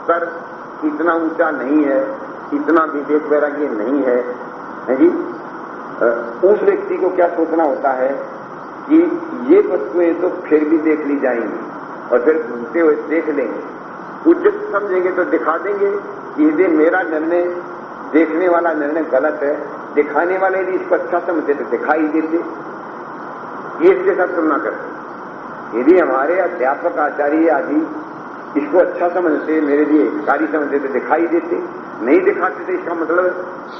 कर इतना ऊँचा नहीं है, इतना विवेक वैराग्य नहीं है है जी? उस व्यक्ति को क्या सोचना होता है कि ये वस्तुएँ तो फिर भी देख ली जाएँगी और फिर घूमते हुए देख लेंगे। उचित समझेंगे तो दिखा देंगे कि यदि मेरा निर्णय, देखने वाला निर्णय गलत है, दिखाने वाले यदि इसको अच्छा समझते तो दिखाई देते। ये इसके साथ तुलना करते यदि हमारे अध्यापक आचार्य आदि इसको अच्छा समझते, मेरे लिए हितकारी समझते तो दिखाई देते। नहीं दिखाते तो इसका मतलब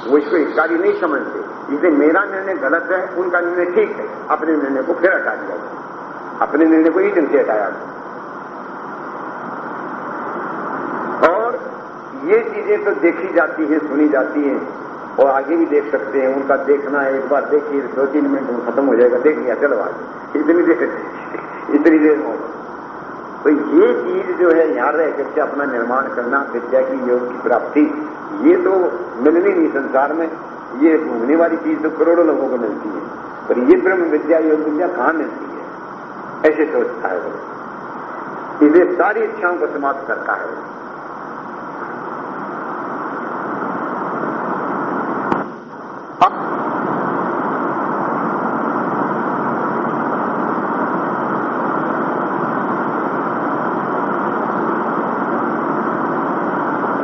वो इसको हितकारी नहीं समझते। इसलिए मेरा निर्णय गलत है, उनका निर्णय ठीक है। अपने निर्णय को फिर हटा दिया अपने निर्णय को ही दिन से हटाया। और ये चीज़ें तो देखी जाती हैं, सुनी जाती हैं, और आगे भी देख सकते हैं। उनका देखना है एक बार देखिए दो तीन मिनट में खत्म हो जाएगा। देख लिया चलो आगे इतनी देर इतनी देर में तो ये चीज़ जो है, यहाँ रह करके अपना निर्माण करना, विद्या की योग की प्राप्ति, ये तो मिलनी नहीं संसार में। ये घूमने वाली चीज़ तो करोड़ों लोगों को मिलती है। पर ये ब्रह्म विद्या, योग विद्या कहाँ मिलती है? ऐसे सोचता है वो। इसे सारी इच्छाओं को समाप्त करता है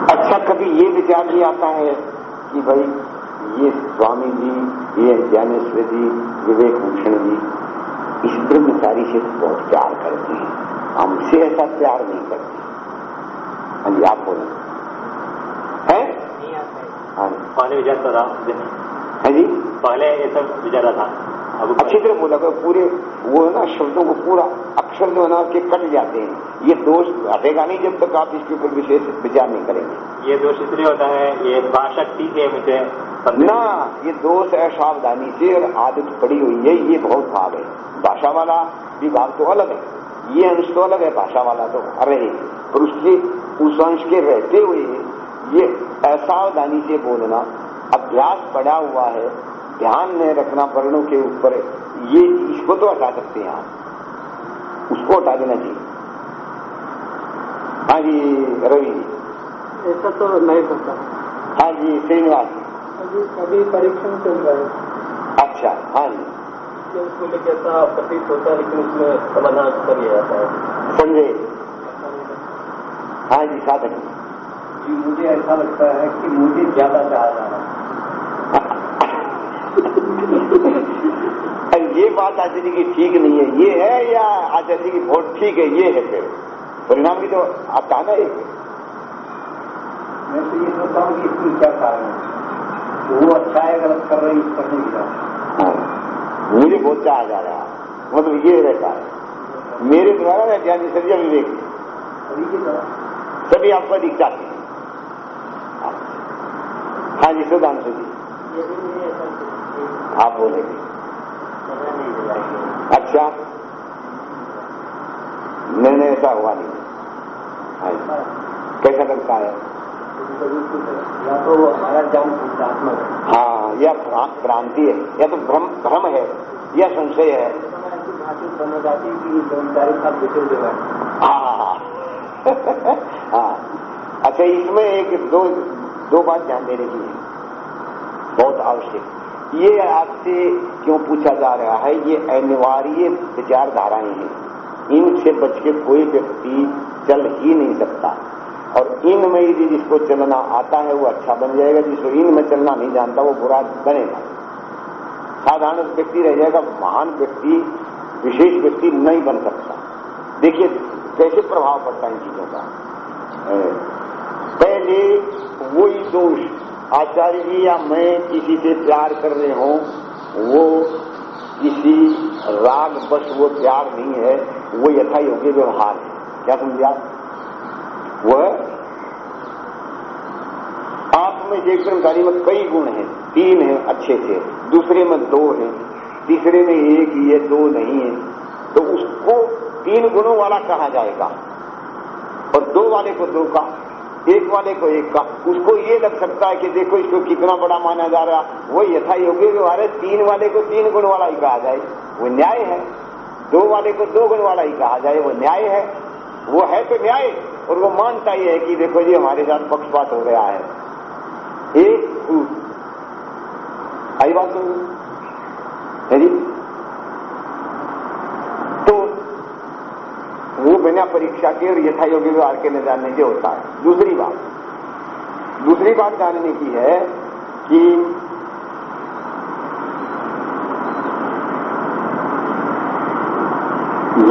अच्छा भी आता है कि भाई ये स्वामी जी ये ज्ञानेश्वर जी विवेक भूषण जी इस ब्रह्मचारी से बहुत प्यार करते हैं। हमसे ऐसा प्यार नहीं करते। हाँ जी आप बोलो। है? हाँ। पहले विचार तो था है जी। पहले ये सब विचारा था। अच्छी तरह बोला करो पूरे वो है ना शब्दों को पूरा अक्षर जो है ना उसके कट जाते हैं। ये दोष हटेगा नहीं जब तक आप इसके ऊपर विशेष विचार नहीं करेंगे। ये दोष इसलिए होता है ये भाषा ठीक है मुझे ना ये दोष है सावधानी से और आदत पड़ी हुई है ये बहुत भाग है। भाषा वाला विभाग तो अलग है। ये अंश तो अलग है भाषा वाला तो रहे और उसके उस अंश के रहते हुए ये असावधानी से बोलना अभ्यास पड़ा हुआ है ध्यान में रखना वर्णों के ऊपर ये इसको तो हटा सकते हैं आप। उसको हटा देना चाहिए। हाँ जी रवि जी। ऐसा तो नहीं होता। हाँ जी श्रीनिवास जी। अभी अभी परीक्षण चल रहा है। अच्छा हाँ जी। उसको लेकर ऐसा प्रतीत होता है लेकिन उसमें समाधान कर लिया जाता है। संजय हाँ। जी साधक जी। मुझे ऐसा लगता है कि मुझे ज़्यादा चाहा जा रहा है। ये बात आचार्य की ठीक नहीं है। ये है या आचार्य की वोट ठीक है? ये है फिर। परिणाम भी तो आता है ना एक? मैं तो ये सोचता हूँ कि इसमें क्या कारण है? तो वो अच्छा है गलत कर रहे हैं इस पर नहीं गिरा हाँ। मुझे बहुत चाह जा रहा है। मतलब ये रहता है। मेरे द्वारा ना ज्ञानी सर्जा विवेक अभी की तरह। सभी आपको अधिक चाहते हैं हाँ जी सुधांशु जी ये भी मुझे ऐसा लगता आप बोलेंगे। है अच्छा। निर्णय ऐसा हुआ नहीं। हाँ कैसा लगता है? या तो हमारा ज्ञान भूतात्मक है। हाँ यह भ्रांति है या तो भ्रम भ्रम है। या संशय है। है कि जो है हाँ। हाँ। अच्छा इसमें एक दो दो बात ध्यान देने की है। बहुत आवश्यक। ये आपसे क्यों पूछा जा रहा है? ये अनिवार्य विचारधाराएँ हैं। इनसे बच के कोई व्यक्ति चल ही नहीं सकता। और इनमें यदि जिसको चलना आता है, वो अच्छा बन जाएगा। जिसको इनमें चलना नहीं जानता, वो बुरा बनेगा। साधारण व्यक्ति रह जाएगा, महान व्यक्ति, विशेष व्यक्ति नहीं बन सकता। देखिए, कैसे प्रभाव पड़ता है इन चीज़ों का? पहले वही दोष आचार्य जी या मैं किसी से प्यार कर रहे हों, वो किसी राग बस वो प्यार नहीं है, वो यथा योग्य व्यवहार है। क्या समझा वह आप में एक कर्मचारी में कई गुण हैं। तीन हैं अच्छे से, दूसरे में दो हैं, तीसरे में एक ही है दो नहीं है। तो उसको तीन गुणों वाला कहा जाएगा और दो वाले को दो का एक वाले को एक का। उसको ये लग सकता है कि देखो इसको कितना बड़ा माना जा रहा। वो यथा योग्य व्यवहार है तीन वाले को तीन गुण वाला ही कहा जाए। वो न्याय है। दो वाले को दो गुण वाला ही कहा जाए। वो न्याय है। वो है तो न्याय। और वो मानता ही है कि देखो जी, हमारे साथ पक्षपात हो रहा है। एक आई बात तो है जी? तो वो बिना परीक्षा के और यथा योग्य व्यवहार के न जानने के होता है। दूसरी बात। दूसरी बात जानने की है कि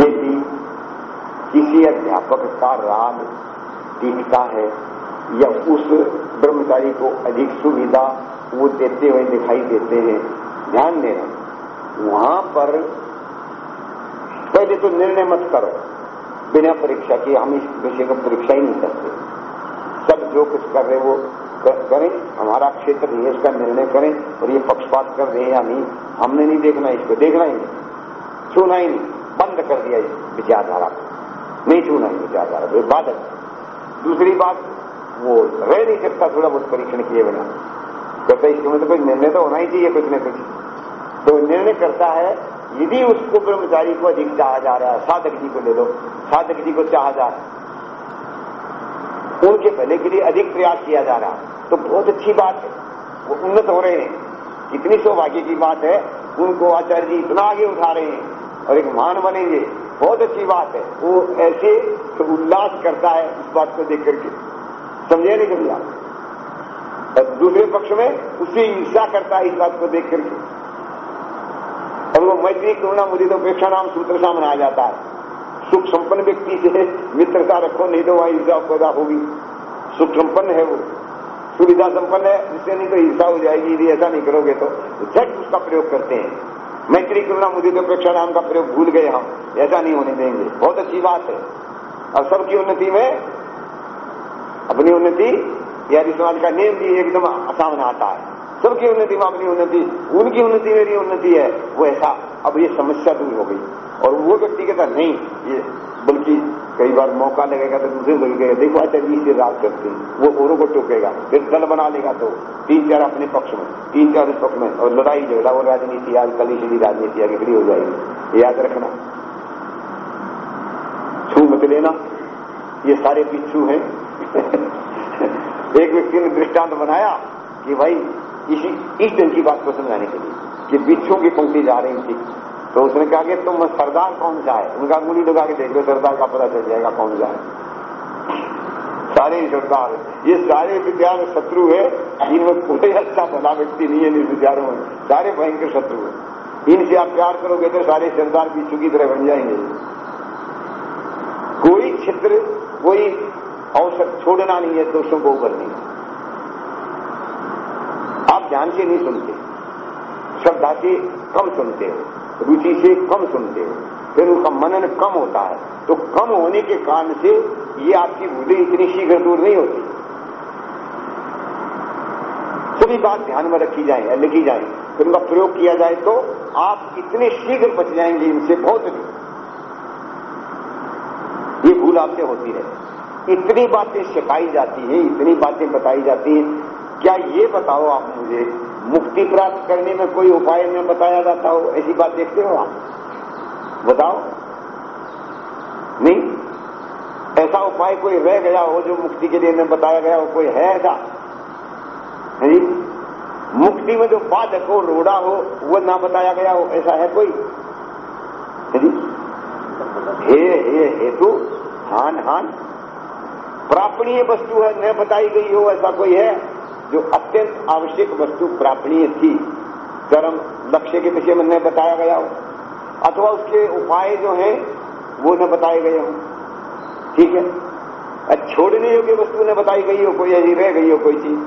यदि किसी अध्यापक का राग टीकता है या उस ब्रह्मचारी को अधिक सुविधा वो देते हुए दिखाई देते हैं। ध्यान देना। वहाँ पर पहले तो निर्णय मत करो। बिना परीक्षा के हम इस विषय का परीक्षा ही नहीं करते। सब जो कुछ कर रहे वो करें, हमारा क्षेत्र नहीं इसका निर्णय करें और ये पक्षपात कर रहे हैं या नहीं, हमने नहीं देखना, इसको देखना ही नहीं। छूना ही नहीं, बंद कर दिया इस विचारधारा को। नहीं छूना ही विचारधारा तो बाधक दूसरी बात, वो रह नहीं सकता थोड़ा बहुत परीक्षण किए बिना। कहता इसमें तो कोई निर्णय तो होना ही चाहिए कुछ न कुछ। तो निर्णय करता है यदि उसको ब्रह्मचारी को अधिक चाहा जा रहा है, साधक जी को ले लो, साधक जी को चाहा जा रहा उनके भले के लिए अधिक प्रयास किया जा रहा तो बहुत अच्छी बात है। वो उन्नत हो रहे हैं। कितनी सौभाग्य की बात है। उनको आचार्य जी इतना आगे उठा रहे हैं और एक मान बनेंगे। बहुत अच्छी बात है। वो ऐसे उल्लास करता है इस बात को देख करके। समझे नहीं और दूसरे पक्ष में उसी ईर्षा करता है इस बात को देख करके। और वो मैत्री करुणा मुझे तो उपेक्षा नाम सूत्र सामने आ जाता है। सुख संपन्न व्यक्ति से मित्रता रखो, नहीं तो वहाँ ईर्षा पैदा होगी। सुख संपन्न है वो। सुविधा संपन्न है, जिससे नहीं तो हिंसा हो जाएगी, यदि ऐसा नहीं करोगे तो। झट उसका प्रयोग करते हैं। मैत्री करुणा मुझे तो अपेक्षा नाम का प्रयोग भूल गए हम। ऐसा नहीं होने देंगे। बहुत अच्छी बात है। और सबकी उन्नति में अपनी उन्नति यदि समाज का नियम भी एकदम सामने आता है। सबकी उन्नति, में अपनी उन्नति, उनकी उन्नति, मेरी उन्नति है। वो ऐसा, अब ये समस्या दूर हो गई। और वो व्यक्ति कहता, नहीं, ये बल्कि कई बार मौका लगेगा तो दूसरे को लगेगा देखो आचार्य से रात करते हैं वो औरों को टोकेगा। फिर दल बना लेगा तो तीन चार अपने पक्ष में तीन चार इस पक्ष में, और लड़ाई झगड़ा, वो राजनीति, आज कल इसलिए राजनीति आगे खड़ी हो जाएगी। याद रखना। छू मत लेना। ये सारे बिच्छू हैं। एक व्यक्ति ने दृष्टांत बनाया कि भाई इसी दिन की बात को समझाने के लिए कि बिच्छू की पंक्ति जा रही थी। तो उसने कहा कि तुम सरदार कौन सा है? उनका अंगुली लगा के देखो सरदार का पता चल जाएगा कौन सा है। सारे सरदार, ये सारे विद्यार शत्रु है। इनमें कोई अच्छा भला व्यक्ति नहीं है, इन विद्यारों में। सारे भयंकर शत्रु है। इनसे आप प्यार करोगे तो सारे सरदार बिच्छू की तरह बन जाएँगे। कोई क्षेत्र, कोई अवसर छोड़ना नहीं है दोषों को उभरने आप ध्यान से नहीं सुनते। श्रद्धा से कम सुनते हो, रुचि से कम सुनते हो, फिर उसका मनन कम होता है। तो कम होने के कारण से ये आपकी बुद्धि इतनी शीघ्र दूर नहीं होती। सभी बात ध्यान में रखी जाए, लिखी जाए। फिर उनका प्रयोग किया जाए तो आप इतने शीघ्र बच जाएँगे इनसे बहुत ये भूल आपसे होती है। इतनी बातें सिखाई जाती है, इतनी बातें बताई जाती हैं क्या ये बताओ आप मुझे? मुक्ति प्राप्त करने में कोई उपाय में बताया जाता हो? ऐसी बात देखते हो आप? बताओ। नहीं? ऐसा उपाय कोई रह गया हो जो मुक्ति के लिए में बताया गया हो? कोई है ऐसा? नहीं? मुक्ति में जो बाधक हो रोड़ा हो, वो ना बताया गया हो? ऐसा है कोई? नहीं? हे हे, हेतु, हान हान। प्रापणीय वस्तु है, न बताई गई हो, ऐसा कोई है? जो अत्यंत आवश्यक वस्तु प्रापणीय थी चरम लक्ष्य के विषय में न बताया गया हो, अथवा उसके उपाय जो हैं, वो न बताए गए हो। ठीक है? छोड़ने योग्य वस्तु न बताई गई हो, कोई ऐसी रह गई हो कोई चीज़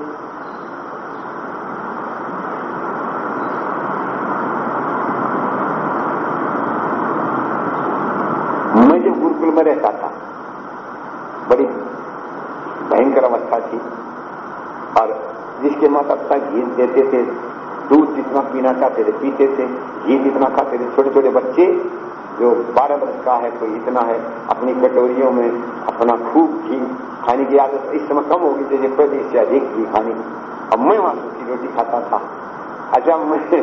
मैं जो गुरुकुल में रहता था बड़ी भयंकर अवस्था थी और जिसके माता देते थे। दूध जितना पीना चाहते थे, पीते थे। घी जितना खाते थे। छोटे छोटे बच्चे जो बारह वर्ष का है, कोई इतना है, अपनी कटोरियों में अपना खूब घी खाने की आदत इस समय कम होगी जैसे पहले इससे अधिक घी खाने अब मैं वहाँ सूखी रोटी खाता था। अच्छा मैं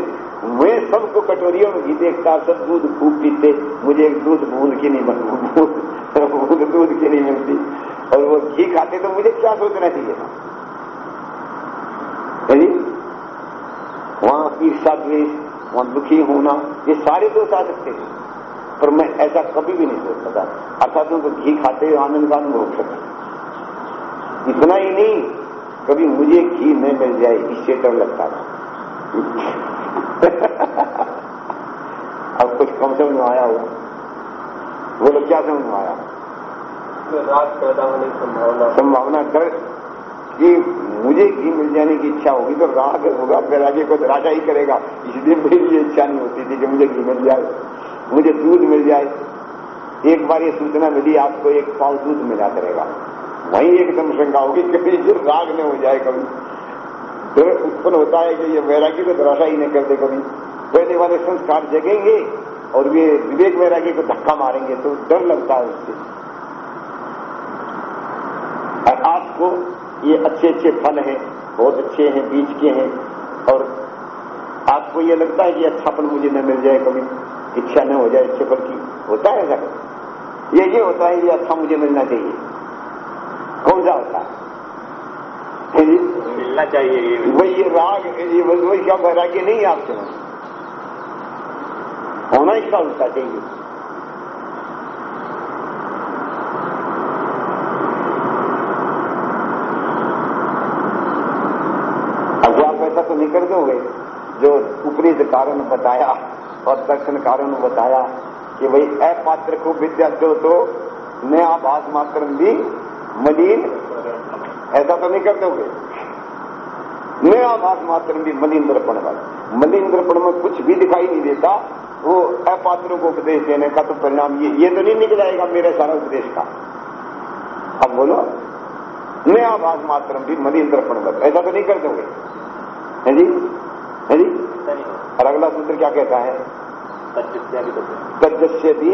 मैं सबको कटोरियों में घी देखता, सब दूध खूब पीते। मुझे एक दूध बूंद की नहीं बूंद दूध की नहीं मिलती। और वो घी खाते तो मुझे क्या सोचना चाहिए था वहाँ ईर्षा द्वेष वहाँ दुखी होना ये सारे दोष आ सकते हैं। पर मैं ऐसा कभी भी नहीं सोच सकता। अर्थात उनको घी खाते हुए आनंद का अनुभव सकता इतना ही नहीं कभी मुझे घी न मिल जाए इससे डर लगता था। अब कुछ कम समझ में आया हुआ। बोलो क्या समझ में आया? रात पैदा होने की संभावना संभावना डर। कि मुझे घी मिल जाने की इच्छा होगी तो राग होगा? वैराग्य को राजा ही करेगा। इसलिए मेरी ये इच्छा नहीं होती थी कि मुझे घी मिल जाए, मुझे दूध मिल जाए। एक बार ये सूचना मिली, आपको एक पाव दूध मिला करेगा। वहीं एकदम शंका होगी कभी जो राग न हो जाए कभी। डर उत्पन्न होता है कि ये वैराग्य को दराशा ही नहीं करते कभी। पहले वाले संस्कार जगेंगे, और ये विवेक वैराग्य को धक्का मारेंगे तो डर लगता है उससे। और आपको ये अच्छे अच्छे फल हैं बहुत अच्छे हैं बीज के हैं और आपको ये लगता है कि अच्छा फल मुझे न मिल जाए कभी इच्छा न हो जाए अच्छे फल की होता है ऐसा कभी ये ये होता है ये अच्छा मुझे मिलना चाहिए। कौन सा होता है? है मिलना चाहिए ये वही ये राग ये वही क्या वैराग्य नहीं है आपके? होना इसका होता चाहिए अब आप ऐसा तो नहीं कर दोगे? जो उपरी कारण बताया और दर्शन कारण बताया कि भाई, अपात्र को विद्या दो तो नया आभास मात्र भी मलिन। ऐसा तो नहीं कर दोगे? नया आभास मात्र भी मलिन दर्पण वाला। मलिन दर्पण में कुछ भी दिखाई नहीं देता। वो अपात्रों को उपदेश देने का तो परिणाम ये ये तो नहीं निकल आएगा मेरे सारा उपदेश का। अब बोलो नया आभास मात्र भी मलिन दर्पण वाला। ऐसा तो नहीं कर दोगे? है जी? है जी? और अगला सूत्र क्या कहता है? सत्य भी तो तजस्य भी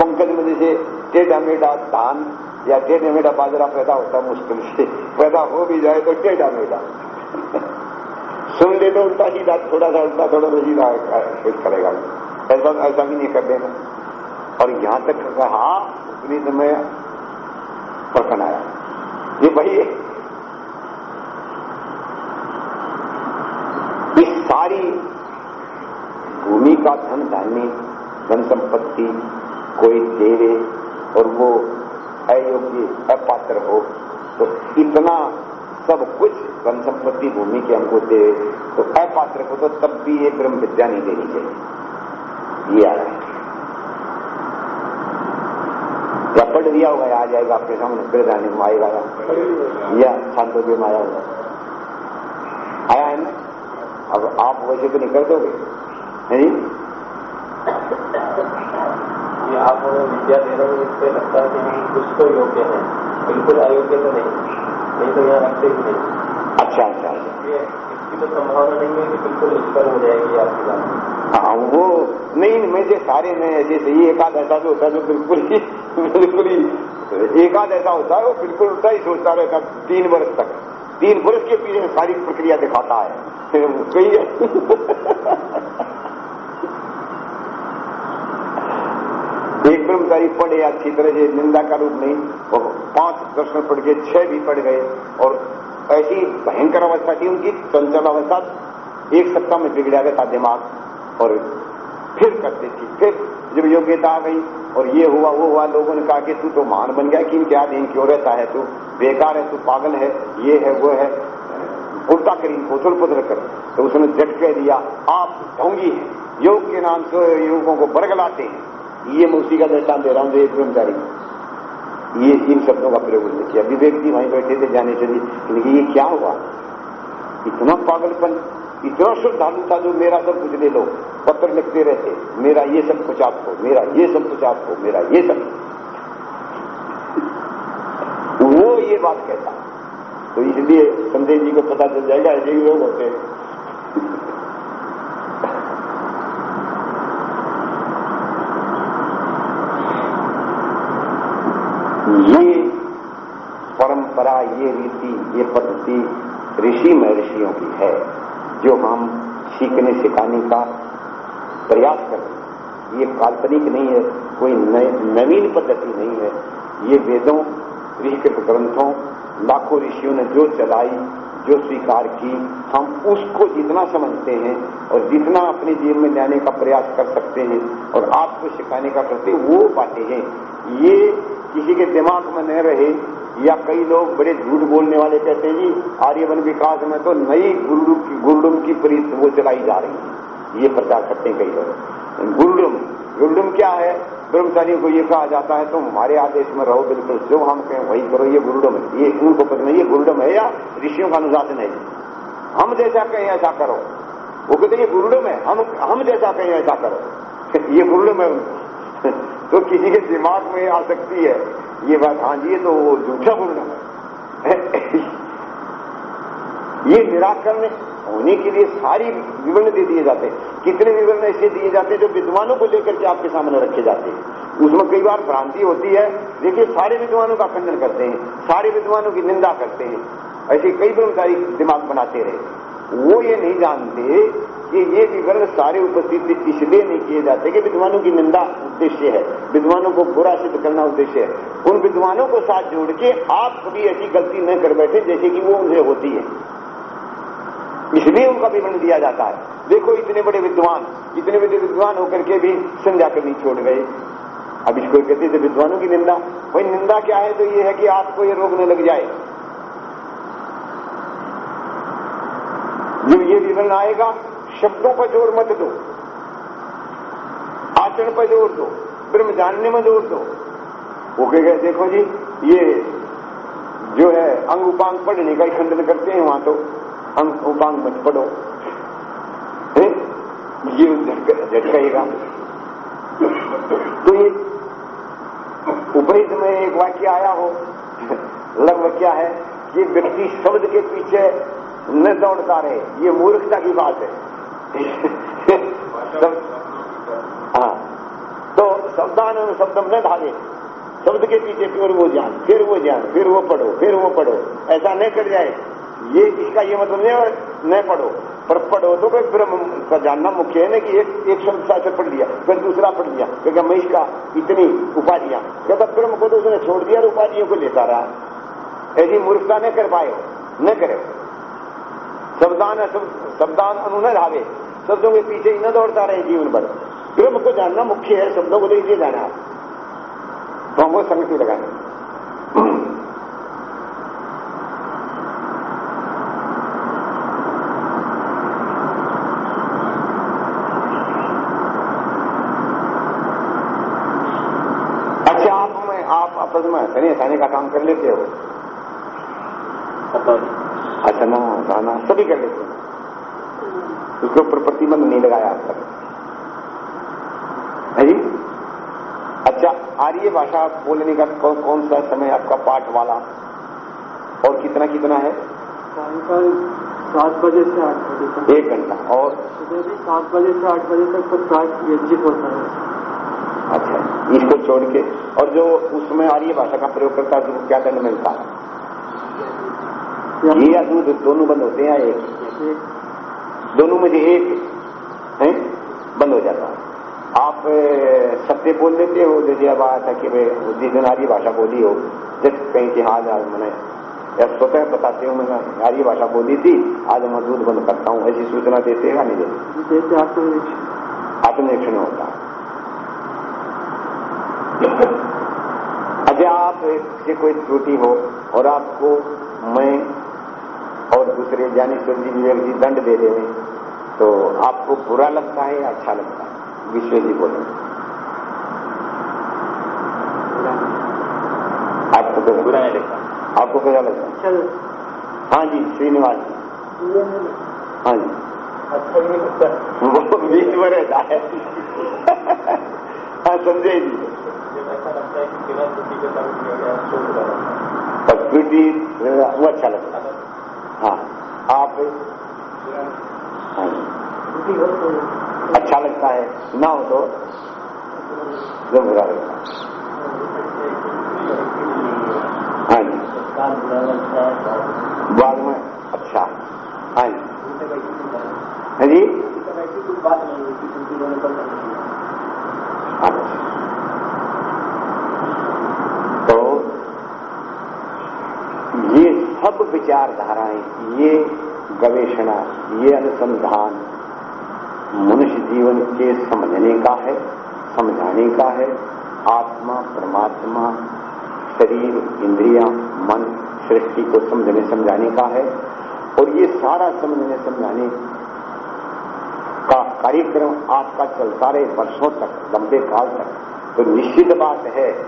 पंकज में जैसे टेढ़ा मेढ़ा धान या टेढ़ा मेढ़ा बाजरा पैदा होता है मुश्किल से। पैदा हो भी जाए तो टेढ़ा मेढ़ा। सुन ले तो उल्टा सीधा थोड़ा सा उल्टा थोड़ा सा सीधा कुछ करेगा। ऐसा ऐसा भी नहीं कर देना। और यहाँ तक कहा उतनी समय प्रश्न आया ये भाई इस सारी भूमि का धन धान्य, धन संपत्ति, कोई देवे और वो अयोग्य, अपात्र हो तो इतना सब कुछ धन संपत्ति भूमि के हमको दे तो अपात्र को तो तब भी ये ब्रह्म विद्या नहीं देनी चाहिए। ये आ रहा है। या पढ़ दिया होगा, आ जाएगा आपके सामने प्रधानी में आएगा। या- छांदोग्य में आया होगा। अब आप वैसे तो नहीं कर दोगे? है जी? आप विद्या दे रहे हैं इससे लगता है कि हम कुछ तो योग्य है। बिल्कुल अयोग्य तो नहीं। नहीं तो यहाँ रखते ही नहीं। अच्छा अच्छा अच्छा। इसकी तो संभावना नहीं है कि बिल्कुल निष्फल हो जाएगी आपकी बात। हाँ वो नहीं में से सारे में ऐसे सही एक आध ऐसा जो होता है जो बिल्कुल ही बिल्कुल ही एकाध ऐसा होता है वो बिल्कुल उल्टा ही सोचता रहता तीन वर्ष तक। तीन वर्ष के पीछे सारी प्रक्रिया दिखाता है। कही है। एक ब्रह्मचारी पढ़े, अच्छी तरह से निंदा का रूप नहीं और पाँच दर्शन पढ़ गए छह भी पढ़ गए और ऐसी भयंकर अवस्था थी उनकी, चंचल अवस्था। एक सप्ताह में बिगड़ा गया था दिमाग और फिर करते थी। फिर जब योग्यता आ गई और ये हुआ, वो हुआ, लोगों ने कहा कि तू तो महान बन गया, कि क्या दिन क्यों रहता है तू? बेकार है, तू पागल है, ये है, वो है। उल्टा करी, उथल पुथल कर। तो उसने झट कह दिया, आप ढोंगी हैं, योग के नाम से युवकों को बरगलाते हैं। ये मैं उसी का दृष्टान दे रहा हूँ जो एक ब्रह्मचारी ये इन शब्दों का प्रयोग उसने किया। विवेक जी वहीं बैठे थे, जाने चलिए लेकिन ये क्या हुआ? इतना पागलपन, इतना श्रद्धालु था जो मेरा सब कुछ ले लो। पत्र लिखते रहते, मेरा ये सब कुछ आपको, मेरा ये सब कुछ आपको, मेरा ये सब। वो ये बात कहता तो इसलिए संदेश जी को पता चल जाएगा ऐसे ही लोग होते हैं। ये परंपरा, ये रीति, ये पद्धति ऋषि महर्षियों की है, जो हम सीखने सिखाने का प्रयास करें ये काल्पनिक नहीं है, कोई नवीन पद्धति नहीं है। ये वेदों ऋषिकृत ग्रंथों, लाखों ऋषियों ने जो चलाई, जो स्वीकार की, हम उसको जितना समझते हैं और जितना अपने जीवन में लाने का प्रयास कर सकते हैं और आपको सिखाने का करते वो बातें हैं। ये किसी के दिमाग में न रहे, या कई लोग बड़े झूठ बोलने वाले कहते हैं, जी, आर्यवन विकास में तो नई गुरुडुम की गुरुडुम की प्रीत वो चलाई जा रही है। ये प्रचार करते हैं कई लोग। गुरुडुम गुरुडुम क्या है? ब्रह्मचारियों को ये कहा जाता है, तुम हमारे आदेश में रहो, बिल्कुल जो हम कहें वही करो, ये गुरुडम है। ये उनको पता नहीं, ये गुरुडम है, या ऋषियों का अनुशासन है। हम जैसा कहें ऐसा करो। वो कहते ये गुरुडम है, हम हम जैसा कहें ऐसा करो। ये गुरुडम है। तो किसी के दिमाग में आ सकती है। ये बात हाँ जी तो वो झूठा गुरुडम है। ये निराकरण होने के लिए सारी विवरण दे दिए जाते हैं। कितने विवरण ऐसे दिए जाते हैं जो विद्वानों को लेकर के आपके सामने रखे जाते हैं? उसमें कई बार भ्रांति होती है। देखिए, सारे विद्वानों का खंडन करते हैं, सारे विद्वानों की निंदा करते हैं। ऐसे कई ब्रह्मचारी दिमाग बनाते रहे। वो ये नहीं जानते कि ये विवरण सारे उपस्थित इसलिए नहीं किए जाते कि विद्वानों की निंदा उद्देश्य है। विद्वानों को बुरा सिद्ध करना उद्देश्य है। उन विद्वानों को साथ जोड़ के आप कभी ऐसी गलती न कर बैठे, जैसे कि वो उनसे होती है। इसलिए उनका विवरण दिया जाता है। देखो, इतने बड़े विद्वान, इतने बड़े विद्वान होकर के भी संध्या करनी छोड़ गए। अब इसको कहते थे विद्वानों की निंदा। भाई, निंदा क्या है? तो ये है कि आपको ये रोग न लग जाए। जब ये विवरण आएगा, शब्दों पर ज़ोर मत दो। आचरण पर ज़ोर दो। ब्रह्म जानने में ज़ोर दो। वो कह गए देखो जी, ये जो है, अंग उपांग पढ़ने का खंडन करते हैं वहाँ तो। अंग उपांग मत पढ़ो। ये झटकाएगा तो ये उपहित में एक वाक्य आया हो लगभग क्या है? कि व्यक्ति शब्द के पीछे न दौड़ता रहे। ये मूर्खता की बात है। हाँ। तो शब्दान शब्दम न धागे शब्द के पीछे फिर वो ज्ञान फिर वो ज्ञान फिर वो पढ़ो, फिर वो पढ़ो। ऐसा न कर जाए। ये इसका ये मतलब नहीं है न पढ़ो। पर पढ़ो तो कोई ब्रह्म का जानना मुख्य है ना कि एक एक शब्द शास्त्र पढ़ लिया, फिर दूसरा पढ़ लिया, क्योंकि महेश का इतनी उपाधियाँ। कहता ब्रह्म को तो उसने छोड़ दिया और उपाधियों को लेता रहा। ऐसी मूर्खता न कर पाए, न करे। शब्दान शब्दान अनु न धावे शब्दों के पीछे ही न दौड़ता रहे जीवन भर। ब्रह्म को जानना मुख्य है, शब्दों को तो इसलिए जाना। तो हमको संगति लगाना अच्छा आप में आप आपस में हंसने हंसाने का काम कर लेते हो। हंसना हंसाना सभी कर लेते हैं। उसके ऊपर प्रतिबंध नहीं लगाया आज तक। है जी? अच्छा आर्य भाषा बोलने का कौन, कौन सा समय आपका पाठ वाला? और कितना कितना है? सात बजे से आठ बजे तक। एक घंटा और? सुबह भी सात बजे से आठ बजे तक तो यज्ञित होता है। अच्छा। इसको छोड़ के और जो उसमें आर्य भाषा का प्रयोग करता है क्या दंड मिलता है? या ये दूध दोनों बंद होते हैं या एक? दोनों में से एक है बंद हो जाता है। आप सत्य बोल देते हो जैसे अब आया था कि भाई जिस दिन आर्य भाषा बोली हो जैसे कहीं कि हाँ आज मैंने या स्वतः बताते हो मैंने आर्य भाषा बोली थी आज मैं दूध बंद करता हूँ ऐसी सूचना देते हैं या नहीं देते? आत्मनिरीक्षण। आत्मनिरीक्षण होता है। अच्छा आप से कोई त्रुटि हो और आपको मैं और दूसरे ज्ञानेश्वर जी विवेक जी दंड दे रहे हैं तो आपको बुरा लगता है या अच्छा लगता है? विश्व जी बोले। आपको तो बुरा नहीं लगता। आपको कैसा लगता है? अच्छा हाँ जी श्रीनिवास जी। हाँ जी। अच्छा है वो बीच में रहता है हाँ संजय जी। बिना के वो अच्छा लगता है। हाँ। आप हाँ। अच्छा लगता है। ना हो तो? जो बुरा लगता है। हाँ जी। बाद में? अच्छा। हाँ जी। हाँ जी ऐसी कोई बात नहीं है कि छुट्टी होने पर नहीं अच्छा तो विचारधाराएँ, ये गवेषणा, ये अनुसंधान मनुष्य जीवन के समझने का है, समझाने का है। आत्मा, परमात्मा, शरीर, इंद्रिया, मन, सृष्टि को समझने, समझाने का है। और ये सारा समझने, समझाने का कार्यक्रम आपका चलता रहे वर्षों तक, लंबे काल तक। तो निश्चित बात है,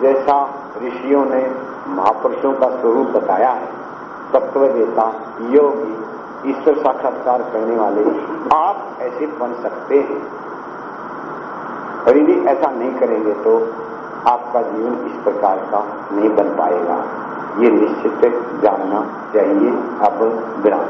जैसा ऋषियों ने महापुरुषों का स्वरूप बताया है तत्ववेता, योगी, ईश्वर साक्षात्कार करने वाले आप ऐसे बन सकते हैं। और यदि ऐसा नहीं करेंगे तो आपका जीवन इस प्रकार का नहीं बन पाएगा। ये निश्चित जानना चाहिए। अब विराम।